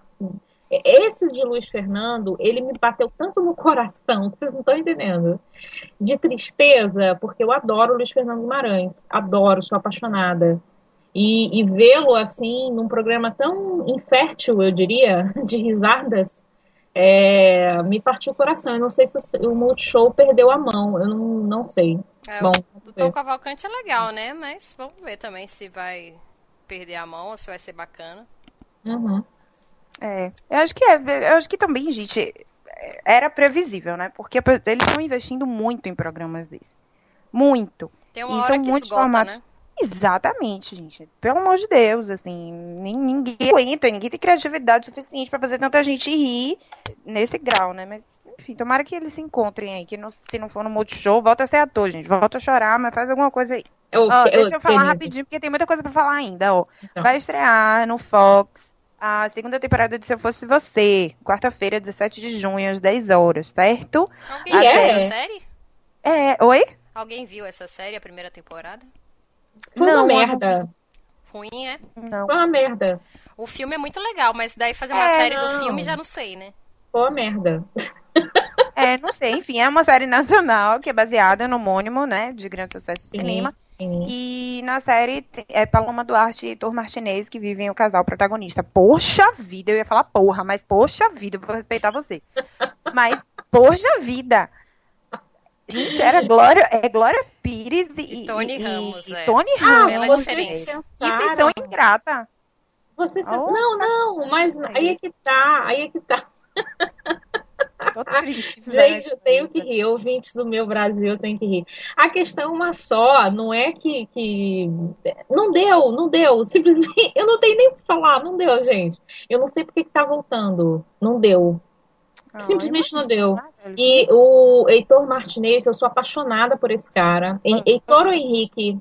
Esse de Luiz Fernando, ele me bateu tanto no coração, que vocês não estão entendendo. De tristeza, porque eu adoro Luiz Fernando Guimarães. Adoro, sou apaixonada. E, e vê-lo assim, num programa tão infértil, eu diria, de risadas, é, me partiu o coração. Eu não sei se o, o Multishow perdeu a mão, eu não, não sei. É, Bom, o Tom Cavalcante é legal, né? Mas vamos ver também se vai perder a mão ou se vai ser bacana. Uhum. É, eu acho que é, eu acho que também, gente, era previsível, né? Porque eles estão investindo muito em programas desses. Muito. Tem uma e hora que esgota, formatos... né? Exatamente, gente. Pelo amor de Deus, assim, ninguém aguenta, ninguém tem criatividade suficiente para fazer tanta gente rir nesse grau, né? Mas, enfim, tomara que eles se encontrem aí, que não, se não for no Multishow, volta a ser ator, gente. Volta a chorar, mas faz alguma coisa aí. Eu, ó, eu, deixa eu, falar rapidinho, porque tem muita coisa para falar ainda, ó. Então. Vai estrear no Fox a segunda temporada de Se Eu Fosse Você, quarta-feira, 17 de junho, às 10 horas, certo? Alguém viu essa série? É, oi? Alguém viu essa série, a primeira temporada? Foi não, uma merda. Ruim, é? Não. Foi uma merda. O filme é muito legal, mas daí fazer uma é, série não. do filme já não sei, né? Foi uma merda. É, não sei, enfim, é uma série nacional que é baseada no homônimo, né, de grande sucesso do cinema. Sim. E na série é Paloma Duarte e Heitor Martinez que vivem o casal protagonista. Poxa vida, eu ia falar porra, mas poxa vida, eu vou respeitar você. Mas, poxa vida, Gente, era Glória, é Glória Pires e, e Tony Ramos. E, é. Tony Ramos. Bela diferença. Que pessoa ingrata. Vocês oh, não, não, mas aí é que tá, aí é que tá. Tô triste. Gente, eu tenho que rir. Ouvintes do meu Brasil, eu tenho que rir. A questão é uma só, não é que, que. Não deu, não deu. Simplesmente. Eu não tenho nem o que falar, não deu, gente. Eu não sei porque que tá voltando. Não deu. Simplesmente não deu. E o Heitor Martinez, eu sou apaixonada por esse cara. Heitor ou Henrique?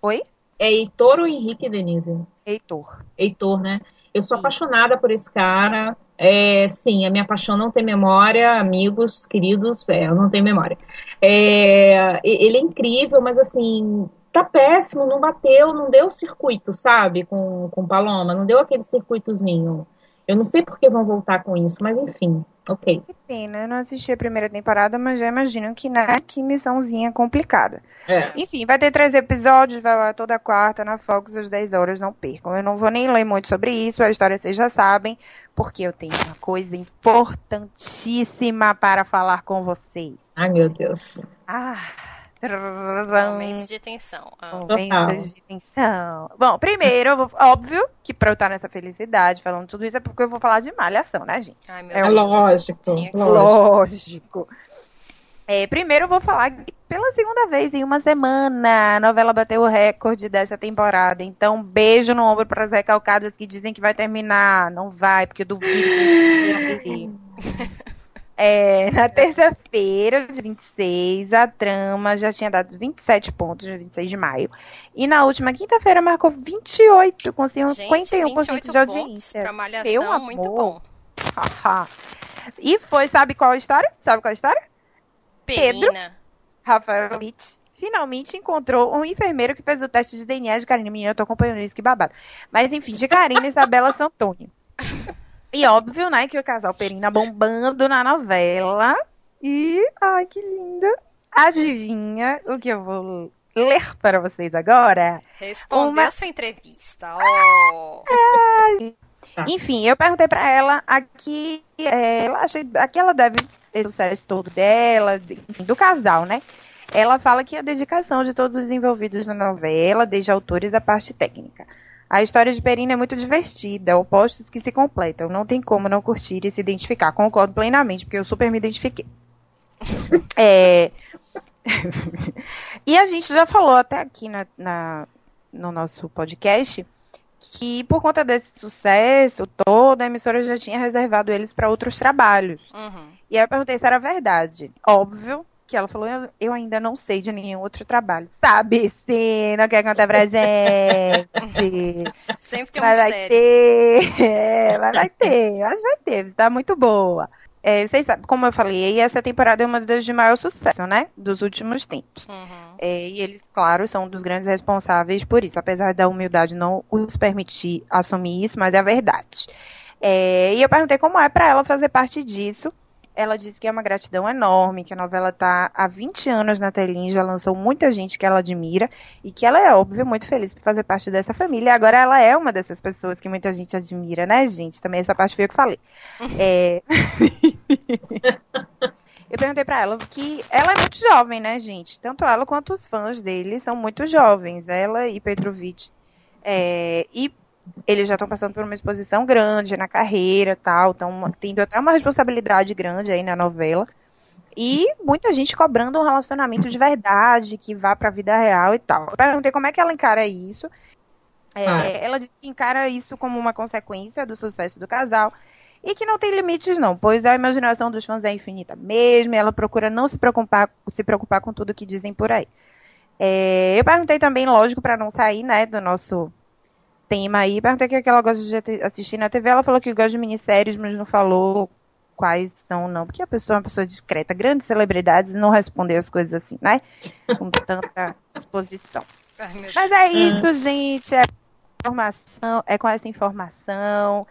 Oi? É Heitor ou Henrique, Denise? Heitor. Heitor, né? Eu sou apaixonada por esse cara. É, sim, a minha paixão não tem memória, amigos, queridos, é, eu não tenho memória. É, ele é incrível, mas assim, tá péssimo, não bateu, não deu circuito, sabe, com, com Paloma, não deu aquele circuitozinho. Eu não sei por que vão voltar com isso, mas enfim, ok. Que pena, eu não assisti a primeira temporada, mas já imagino que, né, que missãozinha complicada. É. Enfim, vai ter três episódios, vai lá toda quarta na Fox às 10 horas, não percam. Eu não vou nem ler muito sobre isso, a história vocês já sabem, porque eu tenho uma coisa importantíssima para falar com vocês. Ai, meu Deus. Ah, Momentos de tensão. Momentos de tensão. Bom, primeiro, vou, óbvio que pra eu estar nessa felicidade, falando tudo isso, é porque eu vou falar de malhação, né, gente? Ai, é Deus. lógico. Lógico. lógico. É, primeiro eu vou falar pela segunda vez em uma semana. A novela bateu o recorde dessa temporada. Então, beijo no ombro para as recalcadas que dizem que vai terminar. Não vai, porque eu duvido que É, na terça-feira, de 26, a trama já tinha dado 27 pontos, no 26 de maio. E na última quinta-feira marcou 28, com 51% de audiência. Pra malhação, Meu amor. muito bom. e foi, sabe qual a história? Sabe qual a história? Pedro Rafael Witt finalmente encontrou um enfermeiro que fez o teste de DNA de Karine. Menina, eu tô acompanhando isso, que babado. Mas enfim, de Karine Isabela Santoni. E óbvio, né, que o casal Perina bombando na novela. E, ai, que lindo. Adivinha o que eu vou ler para vocês agora? Respondeu Uma... a sua entrevista. Oh. Enfim, eu perguntei para ela aqui, é, ela, aqui ela deve ter o sucesso todo dela, enfim, do casal, né? Ela fala que a dedicação de todos os envolvidos na novela, desde autores à parte técnica. A história de Perina é muito divertida, opostos que se completam. Não tem como não curtir e se identificar. Concordo plenamente, porque eu super me identifiquei. é... e a gente já falou até aqui na, na, no nosso podcast que por conta desse sucesso todo, a emissora já tinha reservado eles para outros trabalhos. Uhum. E aí eu perguntei se era verdade. Óbvio que ela falou, eu, eu, ainda não sei de nenhum outro trabalho. Sabe sim, não quer contar pra gente. Sempre tem um mas. Vai ter, é, mas vai ter, acho que vai ter, tá muito boa. É, vocês sabem, como eu falei, essa temporada é uma das de maior sucesso, né? Dos últimos tempos. Uhum. É, e eles, claro, são um dos grandes responsáveis por isso, apesar da humildade não os permitir assumir isso, mas é a verdade. É, e eu perguntei como é para ela fazer parte disso. Ela disse que é uma gratidão enorme, que a novela está há 20 anos na telinha, já lançou muita gente que ela admira e que ela é, óbvio, muito feliz por fazer parte dessa família. Agora ela é uma dessas pessoas que muita gente admira, né, gente? Também essa parte foi eu que falei. é... eu perguntei para ela que ela é muito jovem, né, gente? Tanto ela quanto os fãs dele são muito jovens, ela e Petrovic. É... E eles já estão passando por uma exposição grande na carreira tal, estão tendo até uma responsabilidade grande aí na novela. E muita gente cobrando um relacionamento de verdade, que vá pra vida real e tal. Eu perguntei como é que ela encara isso. É, ah. Ela disse que encara isso como uma consequência do sucesso do casal e que não tem limites não, pois a imaginação dos fãs é infinita mesmo e ela procura não se preocupar, se preocupar com tudo que dizem por aí. É, eu perguntei também, lógico, para não sair né, do nosso tema aí. Perguntei o que ela gosta de assistir na TV. Ela falou que gosta de minissérios, mas não falou quais são, não. Porque a pessoa é uma pessoa discreta. Grandes celebridades não respondem as coisas assim, né? Com tanta exposição. Ai, mas é isso, gente. É informação, é com essa informação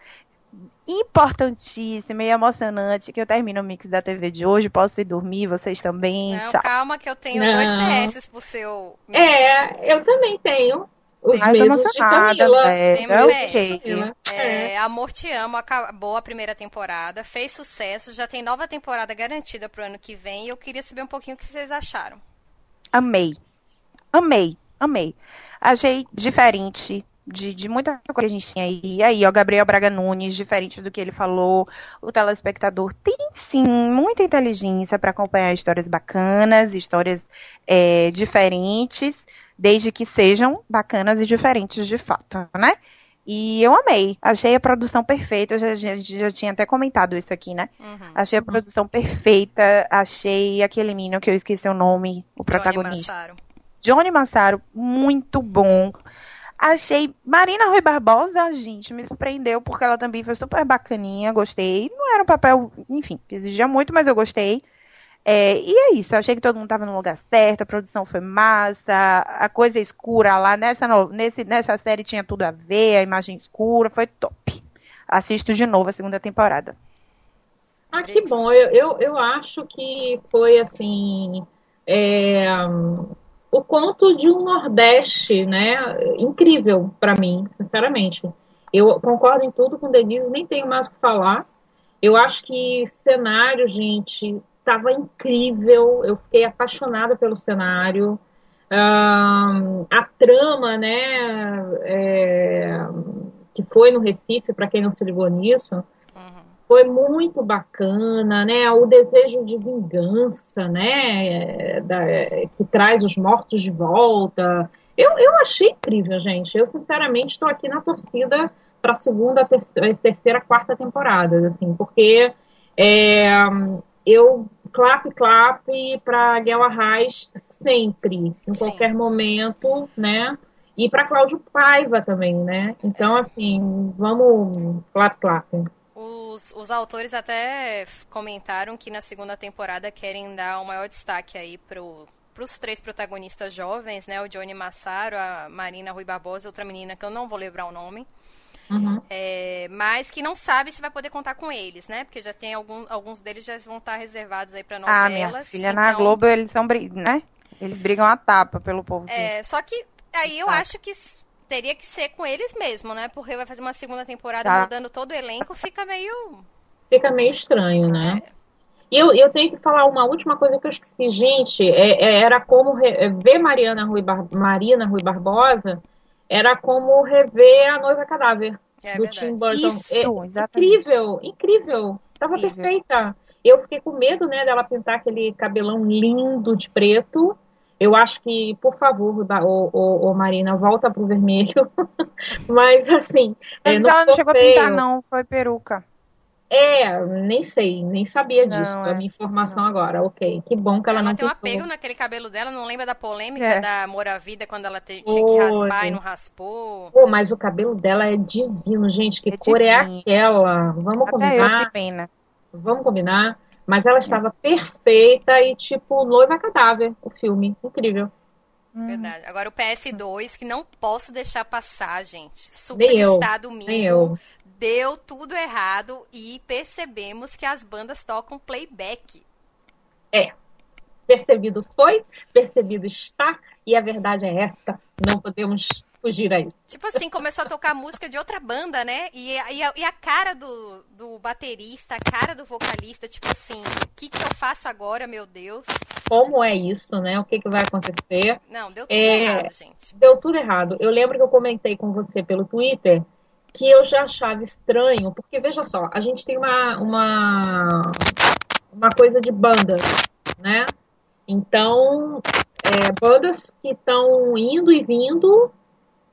importantíssima e emocionante que eu termino o mix da TV de hoje. Posso ir dormir, vocês também. Não, Tchau. calma que eu tenho Não. dois PS pro seu. Mix. É, eu também tenho. Os Ai, mesmos de Camila. É, é, Amor Te Amo acabou a primeira temporada, fez sucesso, já tem nova temporada garantida pro ano que vem e eu queria saber um pouquinho o que vocês acharam. Amei. Amei. Amei. Achei diferente de, de muita coisa que a gente tinha aí. E aí, ó, Gabriel Braga Nunes, diferente do que ele falou, o telespectador tem sim muita inteligência para acompanhar histórias bacanas, histórias é, diferentes desde que sejam bacanas e diferentes de fato, né? E eu amei. Achei a produção perfeita. Eu já, já, já tinha até comentado isso aqui, né? Uhum. Achei a produção perfeita. Achei aquele menino que eu esqueci o nome, o protagonista. Johnny Massaro. Johnny Massaro, muito bom. Achei Marina Rui Barbosa, gente, me surpreendeu porque ela também foi super bacaninha, gostei. Não era um papel, enfim, que exigia muito, mas eu gostei. É, e é isso, eu achei que todo mundo estava no lugar certo, a produção foi massa, a coisa escura lá nessa, nesse, nessa série tinha tudo a ver, a imagem escura, foi top. Assisto de novo a segunda temporada. Ah, que bom. Eu, eu, eu acho que foi assim. É, o conto de um Nordeste, né? Incrível para mim, sinceramente. Eu concordo em tudo com Denise, nem tenho mais o que falar. Eu acho que cenário, gente, estava incrível, eu fiquei apaixonada pelo cenário. A trama, né, é, que foi no Recife, para quem não se ligou nisso, uhum. foi muito bacana, né, o desejo de vingança, né, da, que traz os mortos de volta. Eu, eu achei incrível, gente. Eu, sinceramente, estou aqui na torcida para a segunda, terceira, terceira, quarta temporada, assim, porque é, eu clap, clap para Guel Arraes sempre, em Sim. qualquer momento, né? E para Cláudio Paiva também, né? Então, assim, vamos clap, clap. Os, os autores até comentaram que na segunda temporada querem dar o maior destaque aí pro para os três protagonistas jovens, né? O Johnny Massaro, a Marina Rui Barbosa, outra menina que eu não vou lembrar o nome. Uhum. É, mas que não sabe se vai poder contar com eles, né? Porque já tem algum, alguns deles já vão estar reservados aí para novelas. Ah, minha filha, então... na Globo eles são, né? Eles brigam a tapa pelo povo. É, só que aí eu tá. acho que teria que ser com eles mesmo, né? Porque vai fazer uma segunda temporada tá. mudando todo o elenco, fica meio... Fica meio estranho, né? É. E eu, eu tenho que falar uma última coisa que eu esqueci. Gente, é, é, era como re, é, ver Mariana Rui Bar, Marina Rui Barbosa era como rever a noiva cadáver é, do verdade. Tim Burton. Isso, é, incrível, incrível. Tava incrível. perfeita. Eu fiquei com medo, né, dela pintar aquele cabelão lindo de preto. Eu acho que, por favor, da, o, o, o Marina, volta pro vermelho. Mas assim. Mas é, ela não chegou feio. a pintar, não, foi peruca. É, nem sei, nem sabia disso. Não, é. a minha informação não. agora. Ok, que bom que ela, ela não tem um apego naquele cabelo dela, não lembra da polêmica é. da Moravida quando ela te, tinha que raspar e não raspou? Pô, mas o cabelo dela é divino, gente. Que é cor é divino. é aquela? Vamos Até combinar. Eu. Vamos combinar. Mas ela estava perfeita e, tipo, noiva cadáver, o filme. Incrível. Verdade. Agora o PS2, que não posso deixar passar, gente. Super estado mínimo deu tudo errado e percebemos que as bandas tocam playback. É. Percebido foi, percebido está, e a verdade é esta. Não podemos fugir aí. Tipo assim, começou a tocar música de outra banda, né? E, e, a, e a cara do, do baterista, a cara do vocalista, tipo assim, o que, que eu faço agora, meu Deus? Como é isso, né? O que, que vai acontecer? Não, deu tudo é, errado, gente. Deu tudo errado. Eu lembro que eu comentei com você pelo Twitter que eu já achava estranho, porque veja só, a gente tem uma, uma, uma coisa de bandas, né? Então, é, bandas que estão indo e vindo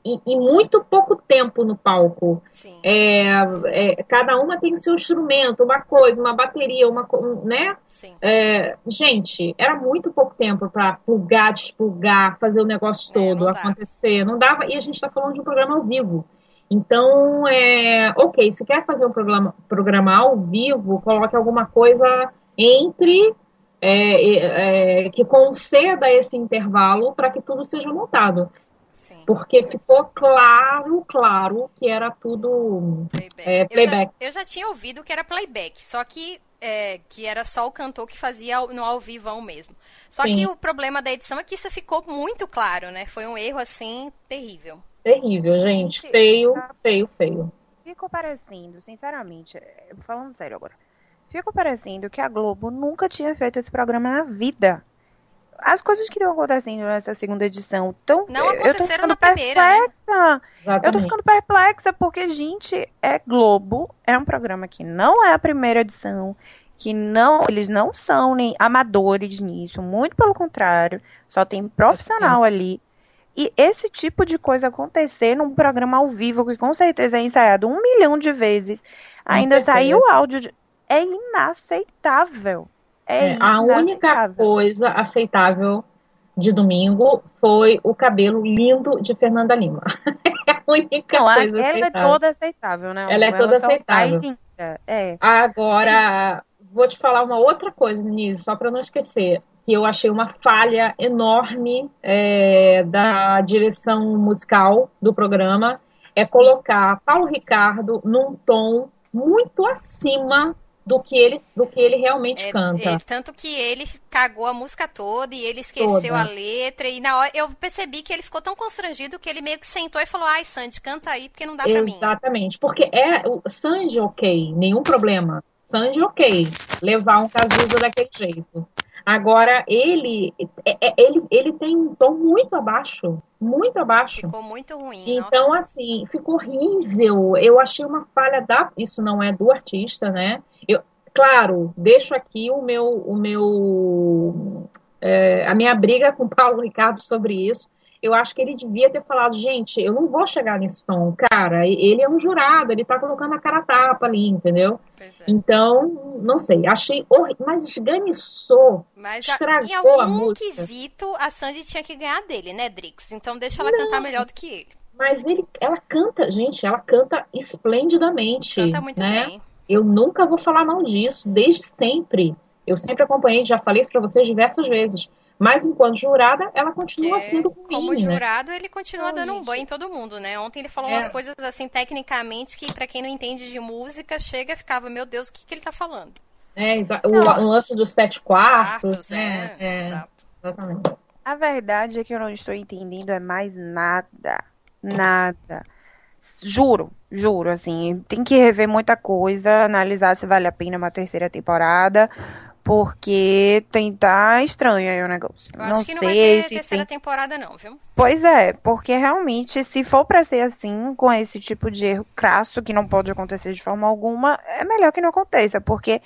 e, muito pouco tempo no palco. É, é, cada uma tem o seu instrumento, uma coisa, uma bateria, uma né? É, gente, era muito pouco tempo para plugar, desplugar, fazer o negócio é, todo não acontecer. Não dava. E a gente está falando de um programa ao vivo. Então, é, ok, se quer fazer um programa, programa ao vivo, coloque alguma coisa entre é, é, que conceda esse intervalo para que tudo seja montado. Sim. Porque ficou claro, claro que era tudo playback. É, playback. Eu, já, eu, já, tinha ouvido que era playback, só que, é, que era só o cantor que fazia no ao vivão mesmo. Só Sim. que o problema da edição é que isso ficou muito claro, né? Foi um erro assim terrível. Terrível, gente. Feio, feio, feio. Ficou parecendo, sinceramente, é, falando sério agora, ficou parecendo que a Globo nunca tinha feito esse programa na vida. As coisas que estão acontecendo nessa segunda edição tão. Não aconteceram na primeira. Né? Eu tô ficando perplexa porque, gente, é Globo, é um programa que não é a primeira edição, que não, eles não são nem amadores nisso, muito pelo contrário, só tem profissional ali. E esse tipo de coisa acontecer num programa ao vivo, que com certeza é ensaiado um milhão de vezes, ainda sair o áudio. De... É inaceitável. É, é A única coisa aceitável de domingo foi o cabelo lindo de Fernanda Lima. é a única Não, coisa ela é aceitável. é toda aceitável, né? Ela é toda aceitável. É. Agora, vou te falar uma outra coisa, Denise, só para não esquecer que eu achei uma falha enorme é, da direção musical do programa, é colocar Paulo Ricardo num tom muito acima do que ele, do que ele realmente é, canta. É, tanto que ele cagou a música toda e ele esqueceu toda. a letra. E na hora eu percebi que ele ficou tão constrangido que ele meio que sentou e falou: Ai, Sandy, canta aí, porque não dá pra Exatamente, mim. Exatamente, porque é o Sandy, ok, nenhum problema. Sandy, ok. Levar um Cazuza daquele jeito. Agora, ele, é, é, ele, ele tem um tom muito abaixo. Muito abaixo. Ficou muito ruim. Então, nossa. assim, ficou horrível. Eu achei uma falha da. Isso não é do artista, né? Eu, claro, deixo aqui o meu. O meu é, a minha briga com o Paulo Ricardo sobre isso eu acho que ele devia ter falado, gente, eu não vou chegar nesse tom, cara, ele é um jurado, ele tá colocando a cara tapa ali, entendeu? É. Então, não sei, achei horrível, mas esganiçou, mas estragou em algum a música. quesito, a Sandy tinha que ganhar dele, né, Drix? Então deixa ela não, cantar melhor do que ele. Mas ele, ela canta, gente, ela canta esplendidamente, canta muito né? bem. Eu nunca vou falar mal disso, desde sempre. Eu sempre acompanhei, já falei isso pra vocês diversas vezes. Mas enquanto jurada, ela continua Porque, sendo ruim, Como né? jurado, ele continua dando gente. um banho em todo mundo, né? Ontem ele falou é. umas coisas assim, tecnicamente, que para quem não entende de música, chega e ficava, meu Deus, o que, que ele tá falando? É, o, o, lance dos sete quartos, quartos né? É, é, exato. Exatamente. A verdade é que eu não estou entendendo é mais nada. Nada. Juro, juro, assim, tem que rever muita coisa, analisar se vale a pena uma terceira temporada, porque tem tá estranho aí o negócio. Eu não acho que não vai ter terceira tem... temporada não, viu? Pois é, porque realmente se for para ser assim, com esse tipo de erro crasso que não pode acontecer de forma alguma, é melhor que não aconteça, porque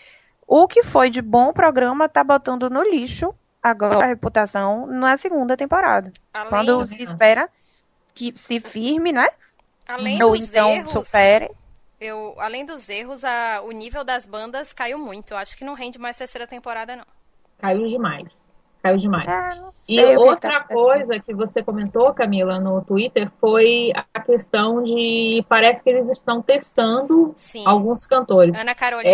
o que foi de bom programa tá botando no lixo agora a reputação na segunda temporada. Além Quando se espera que se firme, né? Além Ou então erros... supere eu, além dos erros, a, o nível das bandas caiu muito. Eu acho que não rende mais terceira temporada, não. Caiu demais. Caiu demais. É, e outra tá coisa que você comentou, Camila, no Twitter, foi a questão de. Parece que eles estão testando Sim. alguns cantores. Ana Carolina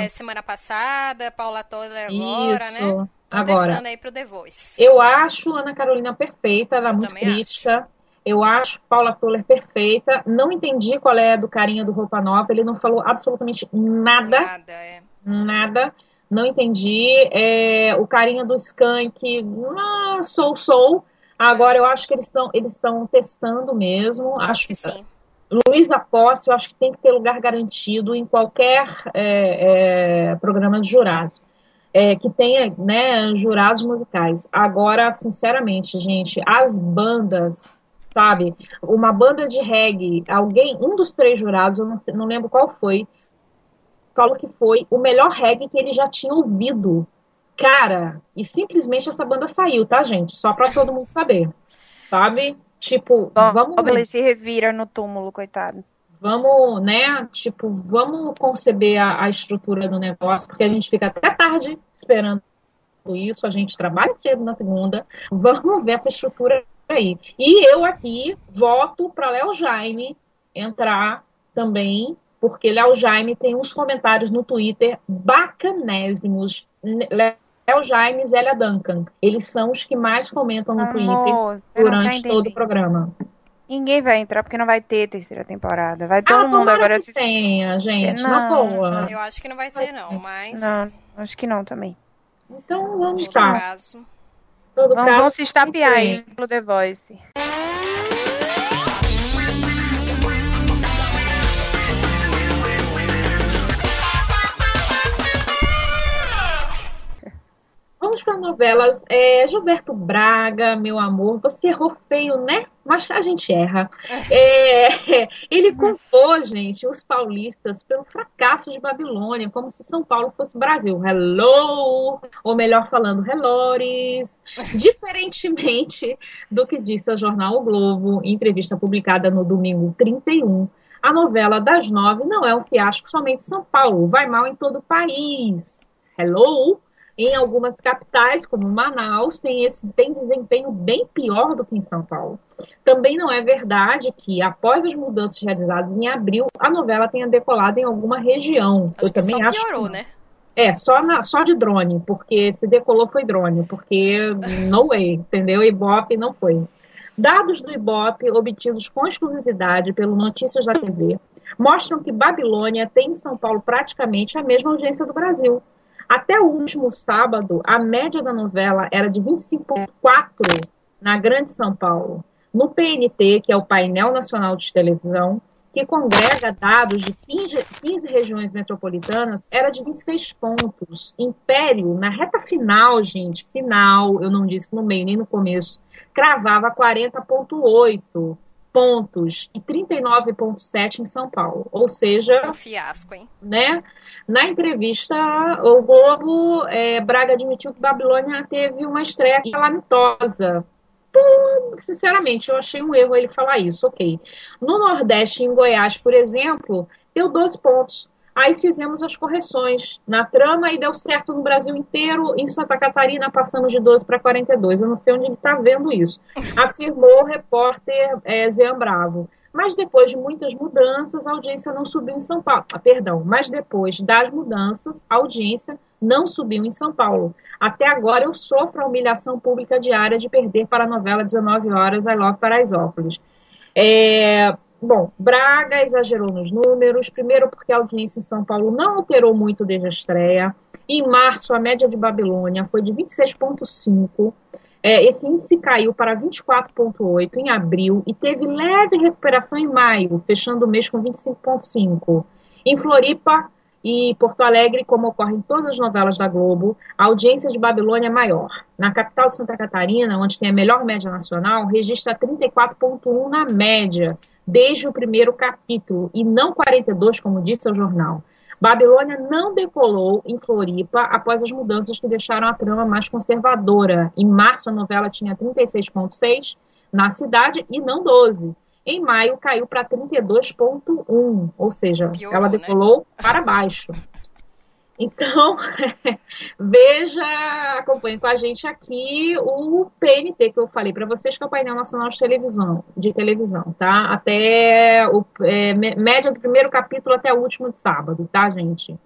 é... semana passada, Paula Toller agora, Isso. né? agora, testando aí pro The Voice. Eu acho Ana Carolina perfeita, ela é muito crítica. Acho. Eu acho Paula Toller perfeita. Não entendi qual é do carinha do Roupa Nova. Ele não falou absolutamente nada. Nada, é. Nada. Não entendi. É, o carinha do Skank, ah, sou, sou. Agora eu acho que eles estão eles estão testando mesmo. Acho, acho que sim. Luísa Posse, eu acho que tem que ter lugar garantido em qualquer é, é, programa de jurado. É, que tenha né, jurados musicais. Agora, sinceramente, gente, as bandas sabe? Uma banda de reggae, alguém, um dos três jurados, eu não, não lembro qual foi, falou que foi o melhor reggae que ele já tinha ouvido. Cara, e simplesmente essa banda saiu, tá, gente? Só pra todo mundo saber. Sabe? Tipo, Bom, vamos. Ele se revira no túmulo, coitado. Vamos, né? Tipo, vamos conceber a, a estrutura do negócio, porque a gente fica até tarde esperando isso, a gente trabalha cedo na segunda. Vamos ver essa estrutura aí. E eu aqui voto para Léo Jaime entrar também, porque Léo Jaime tem uns comentários no Twitter bacanésimos. Léo Jaime e Zélia Duncan. Eles são os que mais comentam no Amor, Twitter durante tá todo o programa. Ninguém vai entrar porque não vai ter terceira temporada. Vai todo ah, mundo agora se tenha, gente, não, na boa. Eu acho que não vai ter não, mas Não, acho que não também. Então vamos estar. Caso. Todo Vamos, vamos se estapear aí pelo The Voice. Vamos para novelas. É, Gilberto Braga, meu amor, você errou feio, né? mas a gente erra. É, ele culpou, gente, os paulistas pelo fracasso de Babilônia, como se São Paulo fosse Brasil. Hello! Ou melhor falando, Helores! Diferentemente do que disse a jornal o Globo, em entrevista publicada no domingo 31, a novela das nove não é um fiasco somente em São Paulo, vai mal em todo o país. Hello! Em algumas capitais, como Manaus, tem, esse, tem desempenho bem pior do que em São Paulo. Também não é verdade que, após as mudanças realizadas em abril, a novela tenha decolado em alguma região. Acho Eu também acho piorou, que... né? É, só, na, só de drone, porque se decolou foi drone, porque no way, entendeu? Ibope não foi. Dados do Ibope, obtidos com exclusividade pelo Notícias da TV, mostram que Babilônia tem em São Paulo praticamente a mesma audiência do Brasil. Até o último sábado, a média da novela era de 25,4 na Grande São Paulo. No PNT, que é o Painel Nacional de Televisão, que congrega dados de 15, 15 regiões metropolitanas, era de 26 pontos. Império, na reta final, gente, final, eu não disse no meio nem no começo, cravava 40,8 pontos e 39,7 em São Paulo. Ou seja. Um fiasco, hein? Né? Na entrevista, o Globo, é, Braga admitiu que Babilônia teve uma estreia calamitosa. Pum, sinceramente, eu achei um erro ele falar isso, ok. No Nordeste, em Goiás, por exemplo, deu 12 pontos. Aí fizemos as correções na trama e deu certo no Brasil inteiro. Em Santa Catarina passamos de 12 para 42. Eu não sei onde ele está vendo isso. Afirmou o repórter é, Bravo. Mas depois de muitas mudanças, a audiência não subiu em São Paulo. Ah, perdão, mas depois das mudanças, a audiência não subiu em São Paulo. Até agora eu sofro a humilhação pública diária de perder para a novela 19 horas I Love Paraisópolis. É, Bom, Braga exagerou nos números, primeiro porque a audiência em São Paulo não alterou muito desde a estreia. Em março, a média de Babilônia foi de 26,5. É, esse índice caiu para 24,8 em abril e teve leve recuperação em maio, fechando o mês com 25,5. Em Floripa e Porto Alegre, como ocorre em todas as novelas da Globo, a audiência de Babilônia é maior. Na capital de Santa Catarina, onde tem a melhor média nacional, registra 34,1 na média, desde o primeiro capítulo, e não 42, como disse o jornal. Babilônia não decolou em Floripa após as mudanças que deixaram a trama mais conservadora. Em março, a novela tinha 36,6 na cidade e não 12. Em maio, caiu para 32,1, ou seja, Piorou, ela né? decolou né? para baixo. Então, veja, acompanhe com a gente aqui o PNT que eu falei para vocês, que é o painel nacional de televisão, de televisão, tá? Até o é, média do primeiro capítulo até o último de sábado, tá, gente?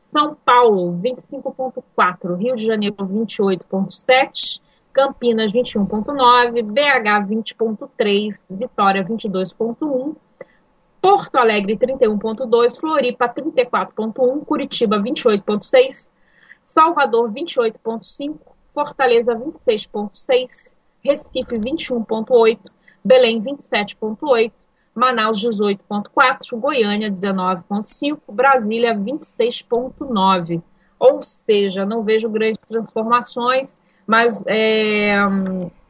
São Paulo, 25.4, Rio de Janeiro, 28.7, Campinas, 21.9, BH, 20.3, Vitória, 22.1, Porto Alegre 31.2, Floripa 34.1, Curitiba 28.6, Salvador 28.5, Fortaleza 26.6, Recife 21.8, Belém 27.8, Manaus 18.4, Goiânia 19.5, Brasília 26.9. Ou seja, não vejo grandes transformações, mas é,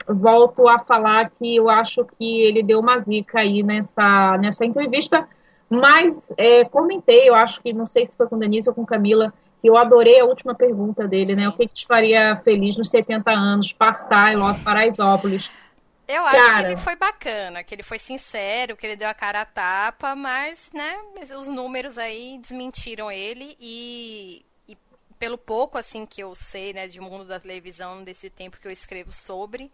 volto a falar que eu acho que ele deu uma zica aí nessa, nessa entrevista, mas é, comentei, eu acho que, não sei se foi com Denise ou com Camila, que eu adorei a última pergunta dele, Sim. né? O que, que te faria feliz nos 70 anos, passar em Loto Paraisópolis? Eu acho cara, que ele foi bacana, que ele foi sincero, que ele deu a cara a tapa, mas, né, os números aí desmentiram ele e, e pelo pouco, assim, que eu sei, né, de mundo da televisão, desse tempo que eu escrevo sobre,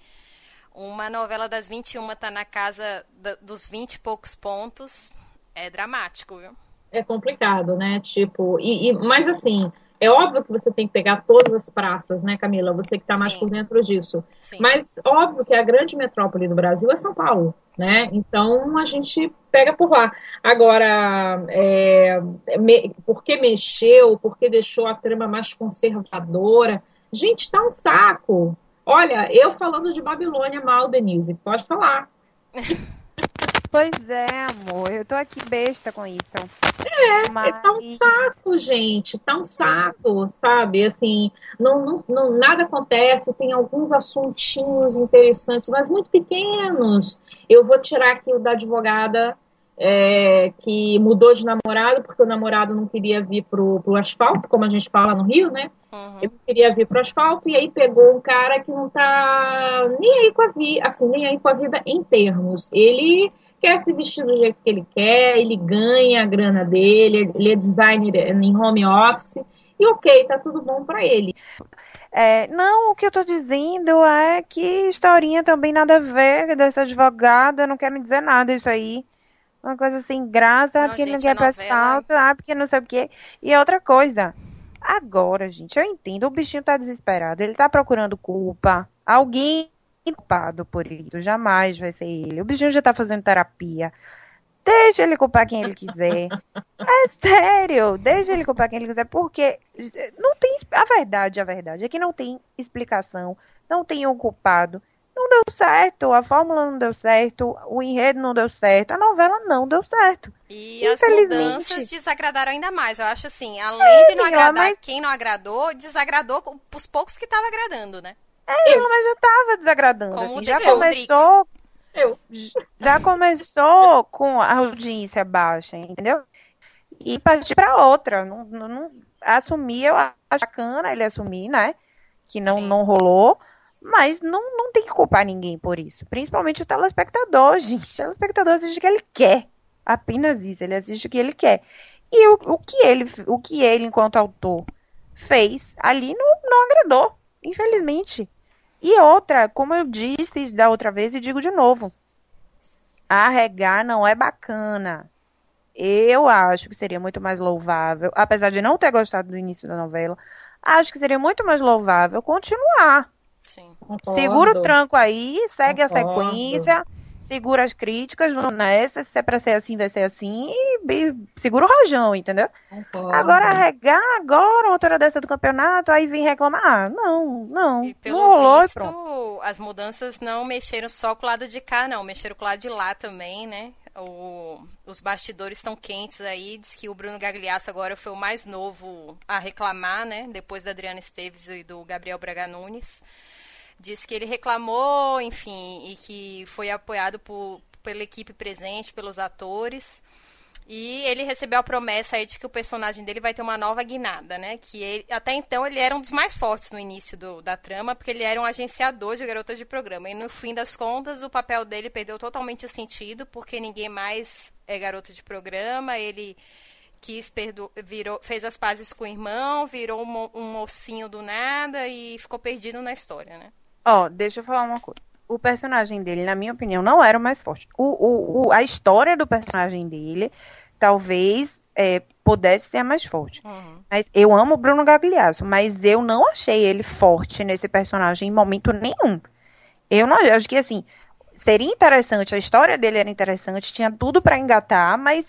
uma novela das 21 tá na casa dos 20 e poucos pontos. É dramático, viu? É complicado, né? Tipo, e, e, mas assim, é óbvio que você tem que pegar todas as praças, né, Camila? Você que está mais por dentro disso. Sim. Mas óbvio que a grande metrópole do Brasil é São Paulo, né? Sim. Então a gente pega por lá. Agora, é, me, por que mexeu? Por que deixou a trama mais conservadora? Gente, tá um saco. Olha, eu falando de Babilônia mal, Denise, pode falar. Pois é, amor, eu tô aqui besta com isso. É, Mas... tá um saco, gente, tá um saco, sabe? Assim, não, não, não, nada acontece, tem alguns assuntinhos interessantes, mas muito pequenos. Eu vou tirar aqui o da advogada é, que mudou de namorado porque o namorado não queria vir pro, pro asfalto, como a gente fala no Rio, né? Uhum. Ele queria vir pro asfalto e aí pegou um cara que não tá nem aí com a vida, assim, nem aí com a vida em termos. Ele quer se vestir do jeito que ele quer, ele ganha a grana dele, ele é designer em home office e ok, tá tudo bom para ele. É, não, o que eu tô dizendo é que historinha também nada a ver dessa advogada, não quer me dizer nada isso aí. Uma coisa assim, graça, não, porque gente, ninguém presta falta, ah, porque não sei o quê. E outra coisa, agora, gente, eu entendo, o bichinho tá desesperado, ele tá procurando culpa, alguém culpado por isso, jamais vai ser ele. O bichinho já tá fazendo terapia. Deixa ele culpar quem ele quiser. É sério, deixa ele culpar quem ele quiser, porque não tem. A verdade, a verdade é que não tem explicação, não tem um culpado, Não deu certo, a fórmula não deu certo, o enredo não deu certo, a novela não deu certo. E as mudanças desagradaram ainda mais. Eu acho assim, além é, de não agradar mas... quem não agradou, desagradou os poucos que estavam agradando, né? É, eu. mas já tava desagradando. Como assim, já começou. Eu. Já começou com a audiência baixa, entendeu? E partir para outra. Não, não, não, assumir, eu acho bacana ele assumir, né? Que não, não rolou. Mas não, não tem que culpar ninguém por isso. Principalmente o telespectador, gente. O telespectador assiste o que ele quer. Apenas isso. Ele assiste o que ele quer. E o, o, que, ele, o que ele, enquanto autor, fez ali não, não agradou. Infelizmente. E outra, como eu disse da outra vez e digo de novo, arregar não é bacana. Eu acho que seria muito mais louvável, apesar de não ter gostado do início da novela, acho que seria muito mais louvável continuar. Sim. Segura o tranco aí, segue Concordo. a sequência segura as críticas, vamos nessa, se é pra ser assim, vai ser assim, e, e segura o rojão, entendeu? Concordo. Agora, regar agora, uma altura dessa do campeonato, aí vem reclamar, ah, não, não, e pelo não rolou visto, pronto. as mudanças não mexeram só com o lado de cá, não, mexeram com o lado de lá também, né? O, os bastidores estão quentes aí, diz que o Bruno Gagliasso agora foi o mais novo a reclamar, né? Depois da Adriana Esteves e do Gabriel Braga Nunes. Diz que ele reclamou, enfim, e que foi apoiado por, pela equipe presente, pelos atores. E ele recebeu a promessa aí de que o personagem dele vai ter uma nova guinada, né? Que ele, até então ele era um dos mais fortes no início do, da trama, porque ele era um agenciador de garotas de programa. E no fim das contas, o papel dele perdeu totalmente o sentido, porque ninguém mais é garota de programa. Ele quis perdo, virou, fez as pazes com o irmão, virou um mocinho do nada e ficou perdido na história, né? Ó, deixa eu falar uma coisa. O personagem dele, na minha opinião, não era o mais forte. O, o, o a história do personagem dele, talvez é, pudesse ser mais forte. Uhum. Mas eu amo o Bruno Gagliasso, mas eu não achei ele forte nesse personagem em momento nenhum. Eu não acho que assim seria interessante, a história dele era interessante, tinha tudo para engatar, mas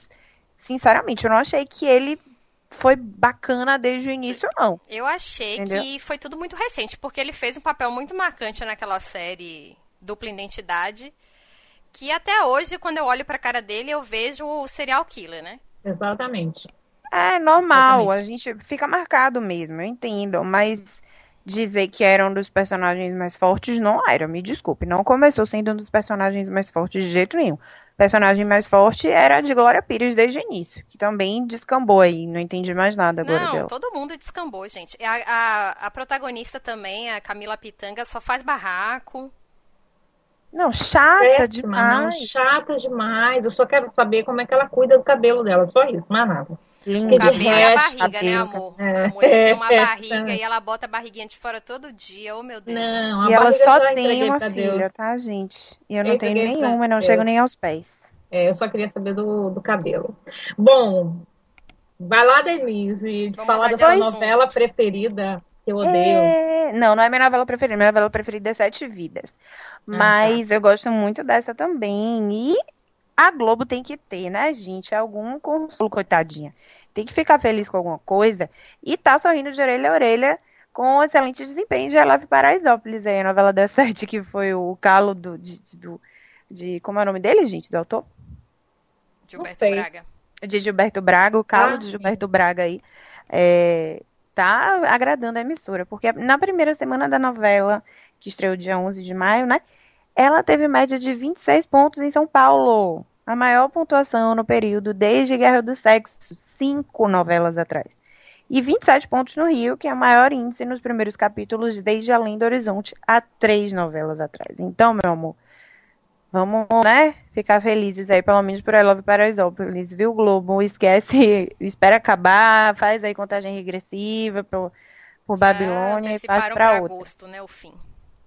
sinceramente eu não achei que ele foi bacana desde o início, não. Eu achei Entendeu? que foi tudo muito recente, porque ele fez um papel muito marcante naquela série Dupla Identidade, que até hoje, quando eu olho pra cara dele, eu vejo o serial killer, né? Exatamente. É normal, Exatamente. a gente fica marcado mesmo, eu entendo, mas dizer que era um dos personagens mais fortes não era, me desculpe, não começou sendo um dos personagens mais fortes de jeito nenhum personagem mais forte era de Glória Pires desde o início, que também descambou aí, não entendi mais nada agora não, dela. todo mundo descambou, gente. A, a, a, protagonista também, a Camila Pitanga, só faz barraco. Não, chata Péssima, demais. Não, chata demais. Eu só quero saber como é que ela cuida do cabelo dela, só isso, mais nada. Linda. O cabelo é a barriga, né, amor? É. A mulher tem uma barriga e ela bota a barriguinha de fora todo dia. Oh, meu Deus. Não, e ela só tem uma filha, Deus. tá, gente? E eu não tenho nenhuma, não Deus. chego nem aos pés. É, eu só queria saber do, do cabelo. Bom, vai lá, Denise, Vamos falar da sua novela preferida, que eu odeio. É... Não, não é minha novela preferida. Minha novela preferida é Sete Vidas. Ah, Mas tá. eu gosto muito dessa também. E a Globo tem que ter, né, gente, algum consolo, coitadinha. Tem que ficar feliz com alguma coisa e tá sorrindo de orelha a orelha com um excelente desempenho de Love Paraisópolis aí, a novela da sete, que foi o calo do, de, do, de. Como é o nome dele, gente, do autor? Gilberto Braga. De Gilberto Braga, o calo ah, de Gilberto sim. Braga aí. É, tá agradando a emissora, porque na primeira semana da novela, que estreou dia 11 de maio, né? Ela teve média de 26 pontos em São Paulo a maior pontuação no período desde Guerra do Sexo, cinco novelas atrás. E 27 pontos no Rio, que é o maior índice nos primeiros capítulos desde Além do Horizonte, há três novelas atrás. Então, meu amor, vamos, né, ficar felizes aí, pelo menos por I Love Paraisópolis, viu, Globo? Esquece, espera acabar, faz aí contagem regressiva pro, pro Babilônia e faz pra outra. agosto, né, o fim.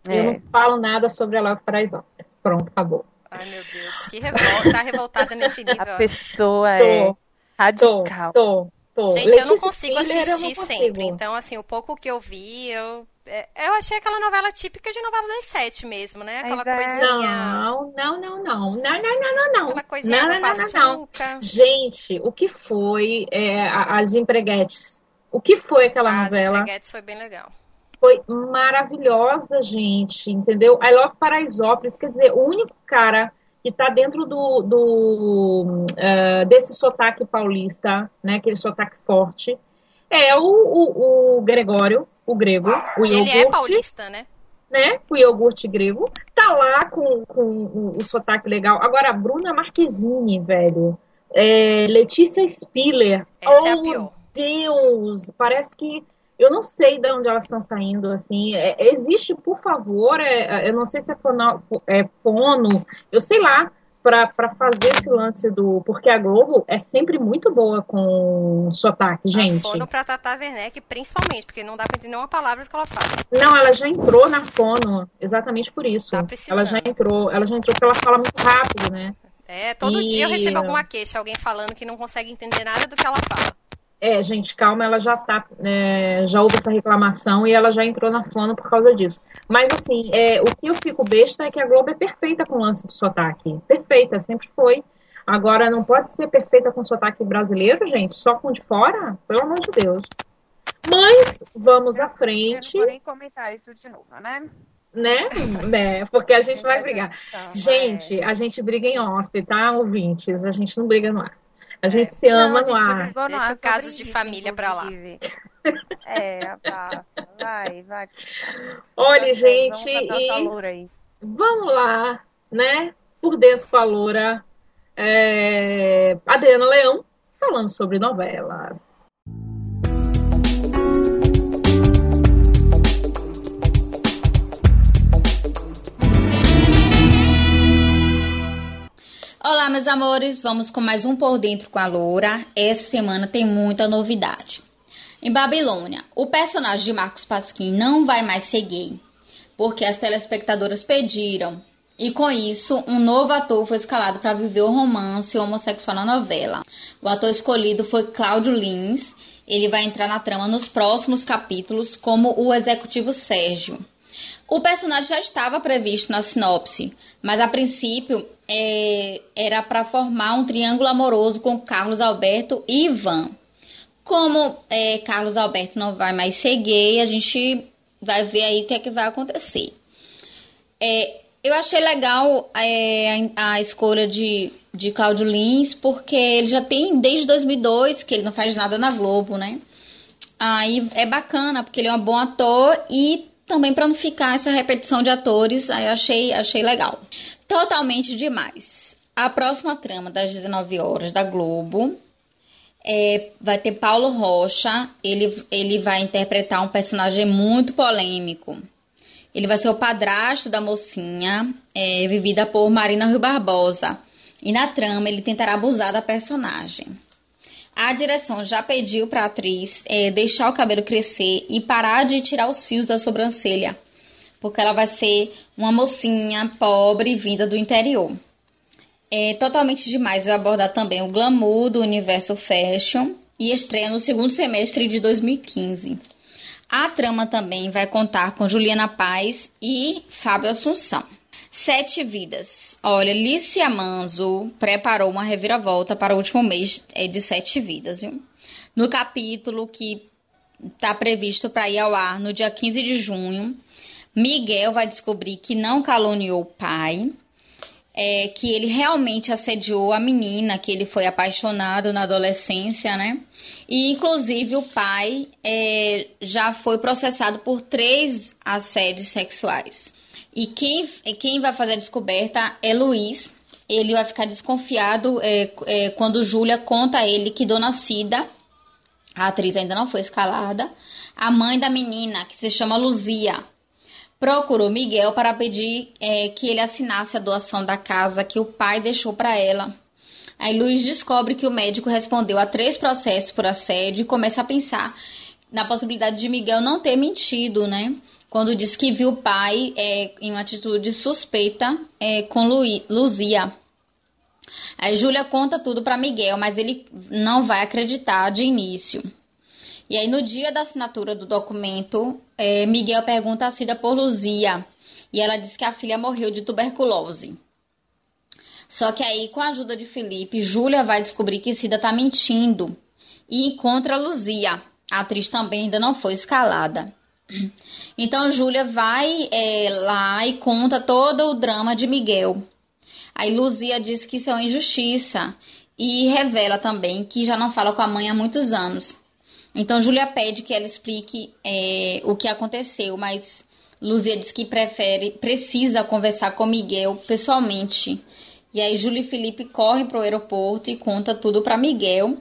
É. Eu não falo nada sobre I Love Paraisópolis. Pronto, acabou. Ai, meu Deus, que revolta, tá revoltada nesse nível. A pessoa é radical. Tô, tô, tô. Gente, eu não consigo assistir não consigo. sempre. Então, assim, o pouco que eu vi, eu é, eu achei aquela novela típica de novela das sete mesmo, né? Aquela é. coisinha. Não, não, não, não. Não, não, não, não, não. Aquela coisinha não, não, não, não, Gente, o que foi é, as empreguetes? O que foi aquela ah, novela? As empreguetes foi bem legal. Foi maravilhosa, gente, entendeu? I Love Paraisópolis, quer dizer, o único cara que está dentro do, do uh, desse sotaque paulista, né, aquele sotaque forte, é o, o, o Gregório, o grego, o Ele é paulista, né? Né? O iogurte grego. Tá lá com, com o, o sotaque legal. Agora, a Bruna Marquezine, velho. É, Letícia Spiller. Essa oh, é a pior. Deus! Parece que eu não sei de onde elas estão saindo, assim. É, existe, por favor, é, é eu não sei se é fono, é eu sei lá, para fazer esse lance do. Porque a Globo é sempre muito boa com sotaque, gente. A fono pra Tata Werneck, principalmente, porque não dá pra entender uma palavra que ela fala. Não, ela já entrou na fono, exatamente por isso. Tá ela já entrou, ela já entrou porque ela fala muito rápido, né? É, todo e... dia eu recebo alguma queixa, alguém falando que não consegue entender nada do que ela fala. É, gente, calma, ela já tá, é, já houve essa reclamação e ela já entrou na fono por causa disso. Mas assim, é, o que eu fico besta é que a Globo é perfeita com lance de sotaque. Perfeita, sempre foi. Agora, não pode ser perfeita com sotaque brasileiro, gente, só com de fora? Pelo amor de Deus. Mas, vamos à frente. Eu não vou nem comentar isso de novo, né? Né? né? Porque a gente vai brigar. Gente, a gente briga em off, tá, ouvintes? A gente não briga no ar. A gente é. se ama não, no ar. Deixa o caso de família para lá. É, tá. Vai, vai. Olha, gente, e vamos lá, né? Por dentro com a loura. É... Adriana Leão, falando sobre novelas. Olá, meus amores, vamos com mais um Por Dentro com a Loura. Essa semana tem muita novidade. Em Babilônia, o personagem de Marcos Pasquim não vai mais ser gay, porque as telespectadoras pediram. E com isso, um novo ator foi escalado para viver o romance homossexual na novela. O ator escolhido foi Cláudio Lins. Ele vai entrar na trama nos próximos capítulos como o executivo Sérgio. O personagem já estava previsto na sinopse, mas a princípio é, era para formar um triângulo amoroso com Carlos Alberto e Ivan. Como é, Carlos Alberto não vai mais ser gay, a gente vai ver aí o que é que vai acontecer. É, eu achei legal é, a, a, escolha de, de Cláudio Lins, porque ele já tem desde 2002 que ele não faz nada na Globo, né? Aí é bacana, porque ele é um bom ator e também para não ficar essa repetição de atores, aí achei, achei legal. Totalmente demais. A próxima trama das 19 horas da Globo é, vai ter Paulo Rocha. Ele, ele vai interpretar um personagem muito polêmico. Ele vai ser o padrasto da mocinha, é, vivida por Marina Rui Barbosa. E na trama ele tentará abusar da personagem. A direção já pediu para a atriz é, deixar o cabelo crescer e parar de tirar os fios da sobrancelha, porque ela vai ser uma mocinha pobre vinda do interior. É totalmente demais vai abordar também o glamour do universo fashion e estreia no segundo semestre de 2015. A trama também vai contar com Juliana Paz e Fábio Assunção. Sete vidas. Olha, Lícia Manzo preparou uma reviravolta para o último mês é, de Sete Vidas, viu? No capítulo que está previsto para ir ao ar no dia 15 de junho, Miguel vai descobrir que não caluniou o pai, é, que ele realmente assediou a menina, que ele foi apaixonado na adolescência, né? E inclusive o pai é, já foi processado por três assédios sexuais. E quem, quem vai fazer a descoberta é Luiz. Ele vai ficar desconfiado é, é, quando Júlia conta a ele que Dona Cida, a atriz ainda não foi escalada, a mãe da menina, que se chama Luzia, procurou Miguel para pedir é, que ele assinasse a doação da casa que o pai deixou para ela. Aí Luiz descobre que o médico respondeu a três processos por assédio e começa a pensar na possibilidade de Miguel não ter mentido, né? Quando diz que viu o pai é, em uma atitude suspeita é, com Luí, Luzia. Aí Júlia conta tudo para Miguel, mas ele não vai acreditar de início. E aí, no dia da assinatura do documento, é, Miguel pergunta a Cida por Luzia. E ela diz que a filha morreu de tuberculose. Só que aí, com a ajuda de Felipe, Júlia vai descobrir que Cida tá mentindo e encontra Luzia. A atriz também ainda não foi escalada. Então Júlia vai é, lá e conta todo o drama de Miguel. Aí Luzia diz que isso é uma injustiça e revela também que já não fala com a mãe há muitos anos. Então Júlia pede que ela explique é, o que aconteceu, mas Luzia diz que prefere, precisa conversar com Miguel pessoalmente. E aí Júlia e Felipe correm para o aeroporto e conta tudo para Miguel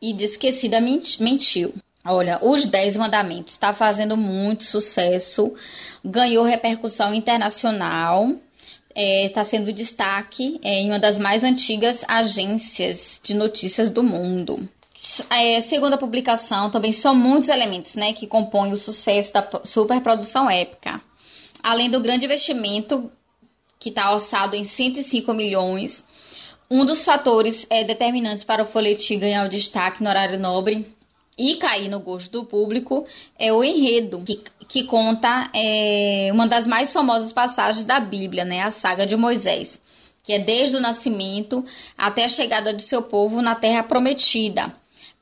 e diz que Cida mentiu. Olha, os Dez Mandamentos está fazendo muito sucesso, ganhou repercussão internacional, está é, sendo destaque é, em uma das mais antigas agências de notícias do mundo. É, segundo a publicação, também são muitos elementos né, que compõem o sucesso da superprodução épica. Além do grande investimento, que está orçado em 105 milhões, um dos fatores é, determinantes para o folhetim ganhar o destaque no horário nobre e cair no gosto do público é o enredo, que, que conta é, uma das mais famosas passagens da Bíblia, né, a saga de Moisés, que é desde o nascimento até a chegada de seu povo na terra prometida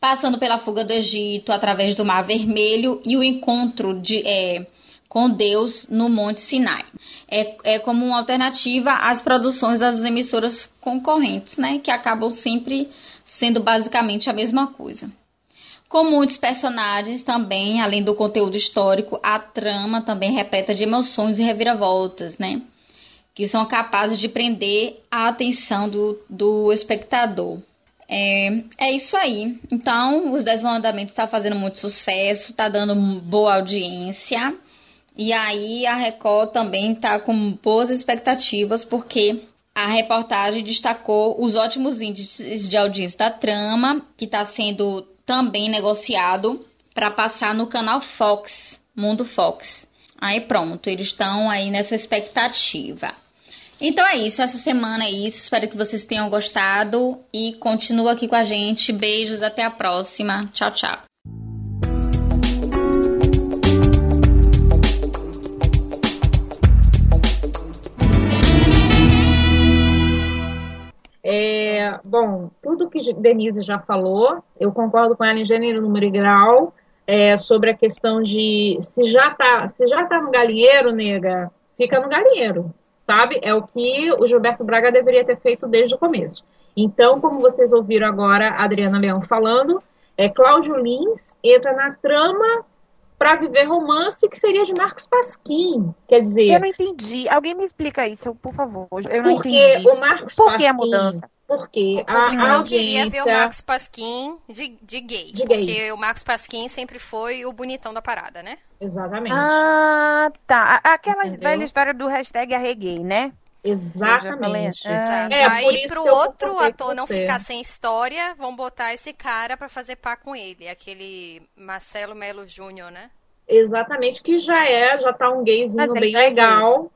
passando pela fuga do Egito, através do Mar Vermelho e o encontro de, é, com Deus no Monte Sinai. É, é como uma alternativa às produções das emissoras concorrentes, né, que acabam sempre sendo basicamente a mesma coisa. Com muitos personagens também, além do conteúdo histórico, a trama também repleta de emoções e reviravoltas, né? Que são capazes de prender a atenção do, do espectador. É, é isso aí. Então, os Dez Mandamentos está fazendo muito sucesso, está dando boa audiência. E aí a Record também está com boas expectativas, porque a reportagem destacou os ótimos índices de audiência da trama, que está sendo também negociado para passar no canal Fox, Mundo Fox. Aí pronto, eles estão aí nessa expectativa. Então é isso, essa semana é isso. Espero que vocês tenham gostado e continua aqui com a gente. Beijos, até a próxima. Tchau, tchau. É, bom, tudo que Denise já falou, eu concordo com ela em gênero, número e grau, é, sobre a questão de se já tá, se já tá no galinheiro, nega, fica no galinheiro sabe? É o que o Gilberto Braga deveria ter feito desde o começo. Então, como vocês ouviram agora a Adriana Leão falando, é, Cláudio Lins entra na trama para viver romance que seria de Marcos Pasquim. Quer dizer. Eu não entendi. Alguém me explica isso, por favor. Eu não porque entendi. o Marcos por Pasquim. que a mudança? Porque a, a audiência... queria ver o Marcos Pasquim de, de gay. De porque gay. o Marcos Pasquim sempre foi o bonitão da parada, né? Exatamente. Ah, tá. Aquela Entendeu? velha história do hashtag arreguei, né? Exatamente. Ah, é, Aí pro outro ator não ficar sem história, vão botar esse cara para fazer par com ele, aquele Marcelo Melo Júnior, né? Exatamente, que já é, já tá um gayzinho bem tá legal.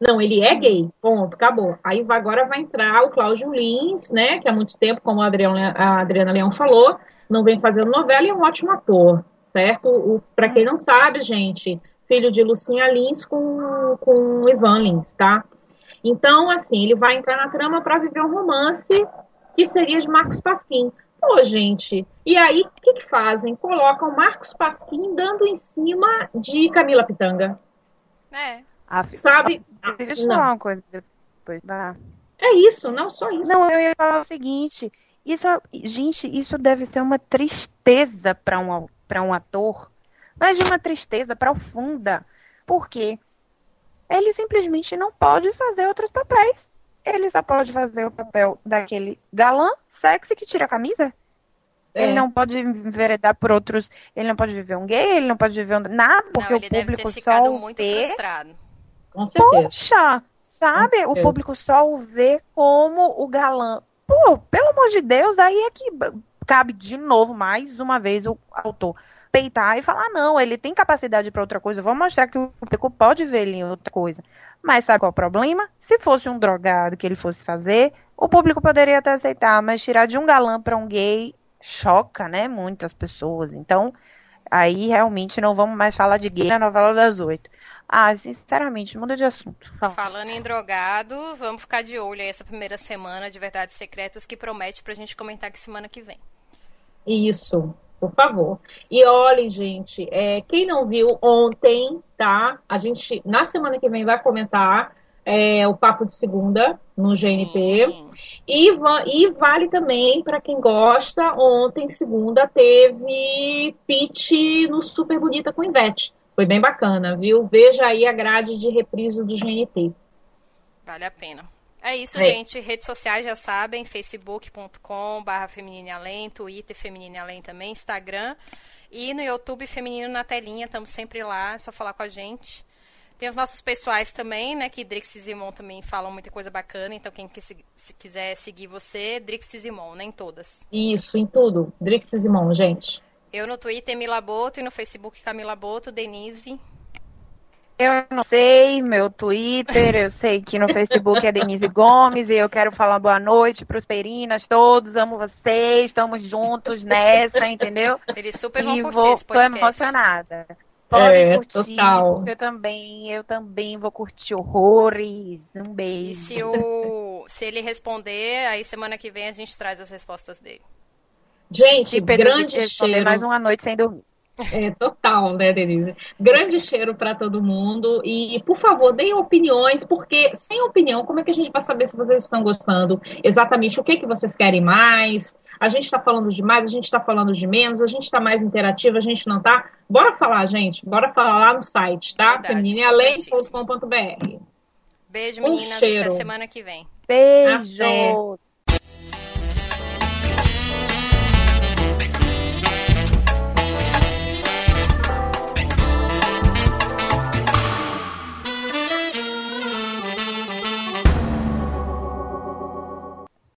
Não, ele é gay, ponto, acabou. Aí agora vai entrar o Cláudio Lins, né, que há muito tempo, como a Adriana, a Adriana Leão falou, não vem fazendo novela e é um ótimo ator, certo? Para quem não sabe, gente, filho de Lucinha Lins com, com Ivan Lins, tá? Então, assim, ele vai entrar na trama para viver um romance que seria de Marcos Pasquim. Pô, gente, e aí o que, que fazem? Colocam Marcos Pasquim dando em cima de Camila Pitanga. É. Sabe? Deixa eu falar uma coisa depois. Tá? É isso, não só isso. Não, eu ia falar o seguinte. Isso, gente, isso deve ser uma tristeza para um, pra um ator. Mas de uma tristeza profunda. Por quê? Ele simplesmente não pode fazer outros papéis. Ele só pode fazer o papel daquele galã sexy que tira a camisa. É. Ele não pode enveredar por outros. Ele não pode viver um gay, ele não pode viver um, nada, porque não, o público só muito vê. Frustrado. Com certeza. Poxa, sabe? O público só o vê como o galã. Pô, pelo amor de Deus, aí é que cabe de novo, mais uma vez, o autor peitar e falar: não, ele tem capacidade para outra coisa, vamos mostrar que o público pode ver ele em outra coisa. Mas sabe qual é o problema? Se fosse um drogado que ele fosse fazer, o público poderia até aceitar, mas tirar de um galã para um gay choca, né, muitas pessoas. Então, aí realmente não vamos mais falar de gay na novela das oito. Ah, sinceramente, muda de assunto. Falando em drogado, vamos ficar de olho aí essa primeira semana de Verdades Secretas que promete pra gente comentar que semana que vem. Isso. por favor. E olhem, gente, é, quem não viu ontem, tá? A gente, na semana que vem, vai comentar é, o Papo de Segunda no GNP. E, e, vale também para quem gosta, ontem, segunda, teve pitch no Super Bonita com Ivete. Foi bem bacana, viu? Veja aí a grade de reprise do GNT. Vale a pena. É isso, é. gente. Redes sociais já sabem, facebook.com barra Feminine Além, Twitter Feminine Além também, Instagram. E no YouTube Feminino na Telinha, estamos sempre lá, é só falar com a gente. Tem os nossos pessoais também, né? Que Drix e Zimon também falam muita coisa bacana. Então, quem que se, se quiser seguir você, Drix e Zimon, nem todas. Isso, em tudo. Drix e Zimon, gente. Eu no Twitter, Mila Boto, e no Facebook, Camila Boto, Denise. Eu não sei, meu Twitter, eu sei que no Facebook é Denise Gomes e eu quero falar boa noite pros Perinas todos, amo vocês, estamos juntos nessa, entendeu? Eles super vão e curtir vou, esse podcast. Tô emocionada. Podem é, curtir, total. porque eu também, eu também vou curtir horrores. Um beijo. E se, o, se ele responder, aí semana que vem a gente traz as respostas dele. Gente, grande cheiro. mais uma noite sem dormir. É total, né, Denise? Grande cheiro para todo mundo e, por favor, deem opiniões, porque sem opinião, como é que a gente vai saber se vocês estão gostando? Exatamente o que que vocês querem mais? A gente está falando de mais, a gente está falando de menos, a gente está mais interativo, a gente não tá? Bora falar, gente. Bora falar lá no site, tá? femininealém.com.br. Beijo, meninas. Um cheiro. Até semana que vem. Beijos. Até.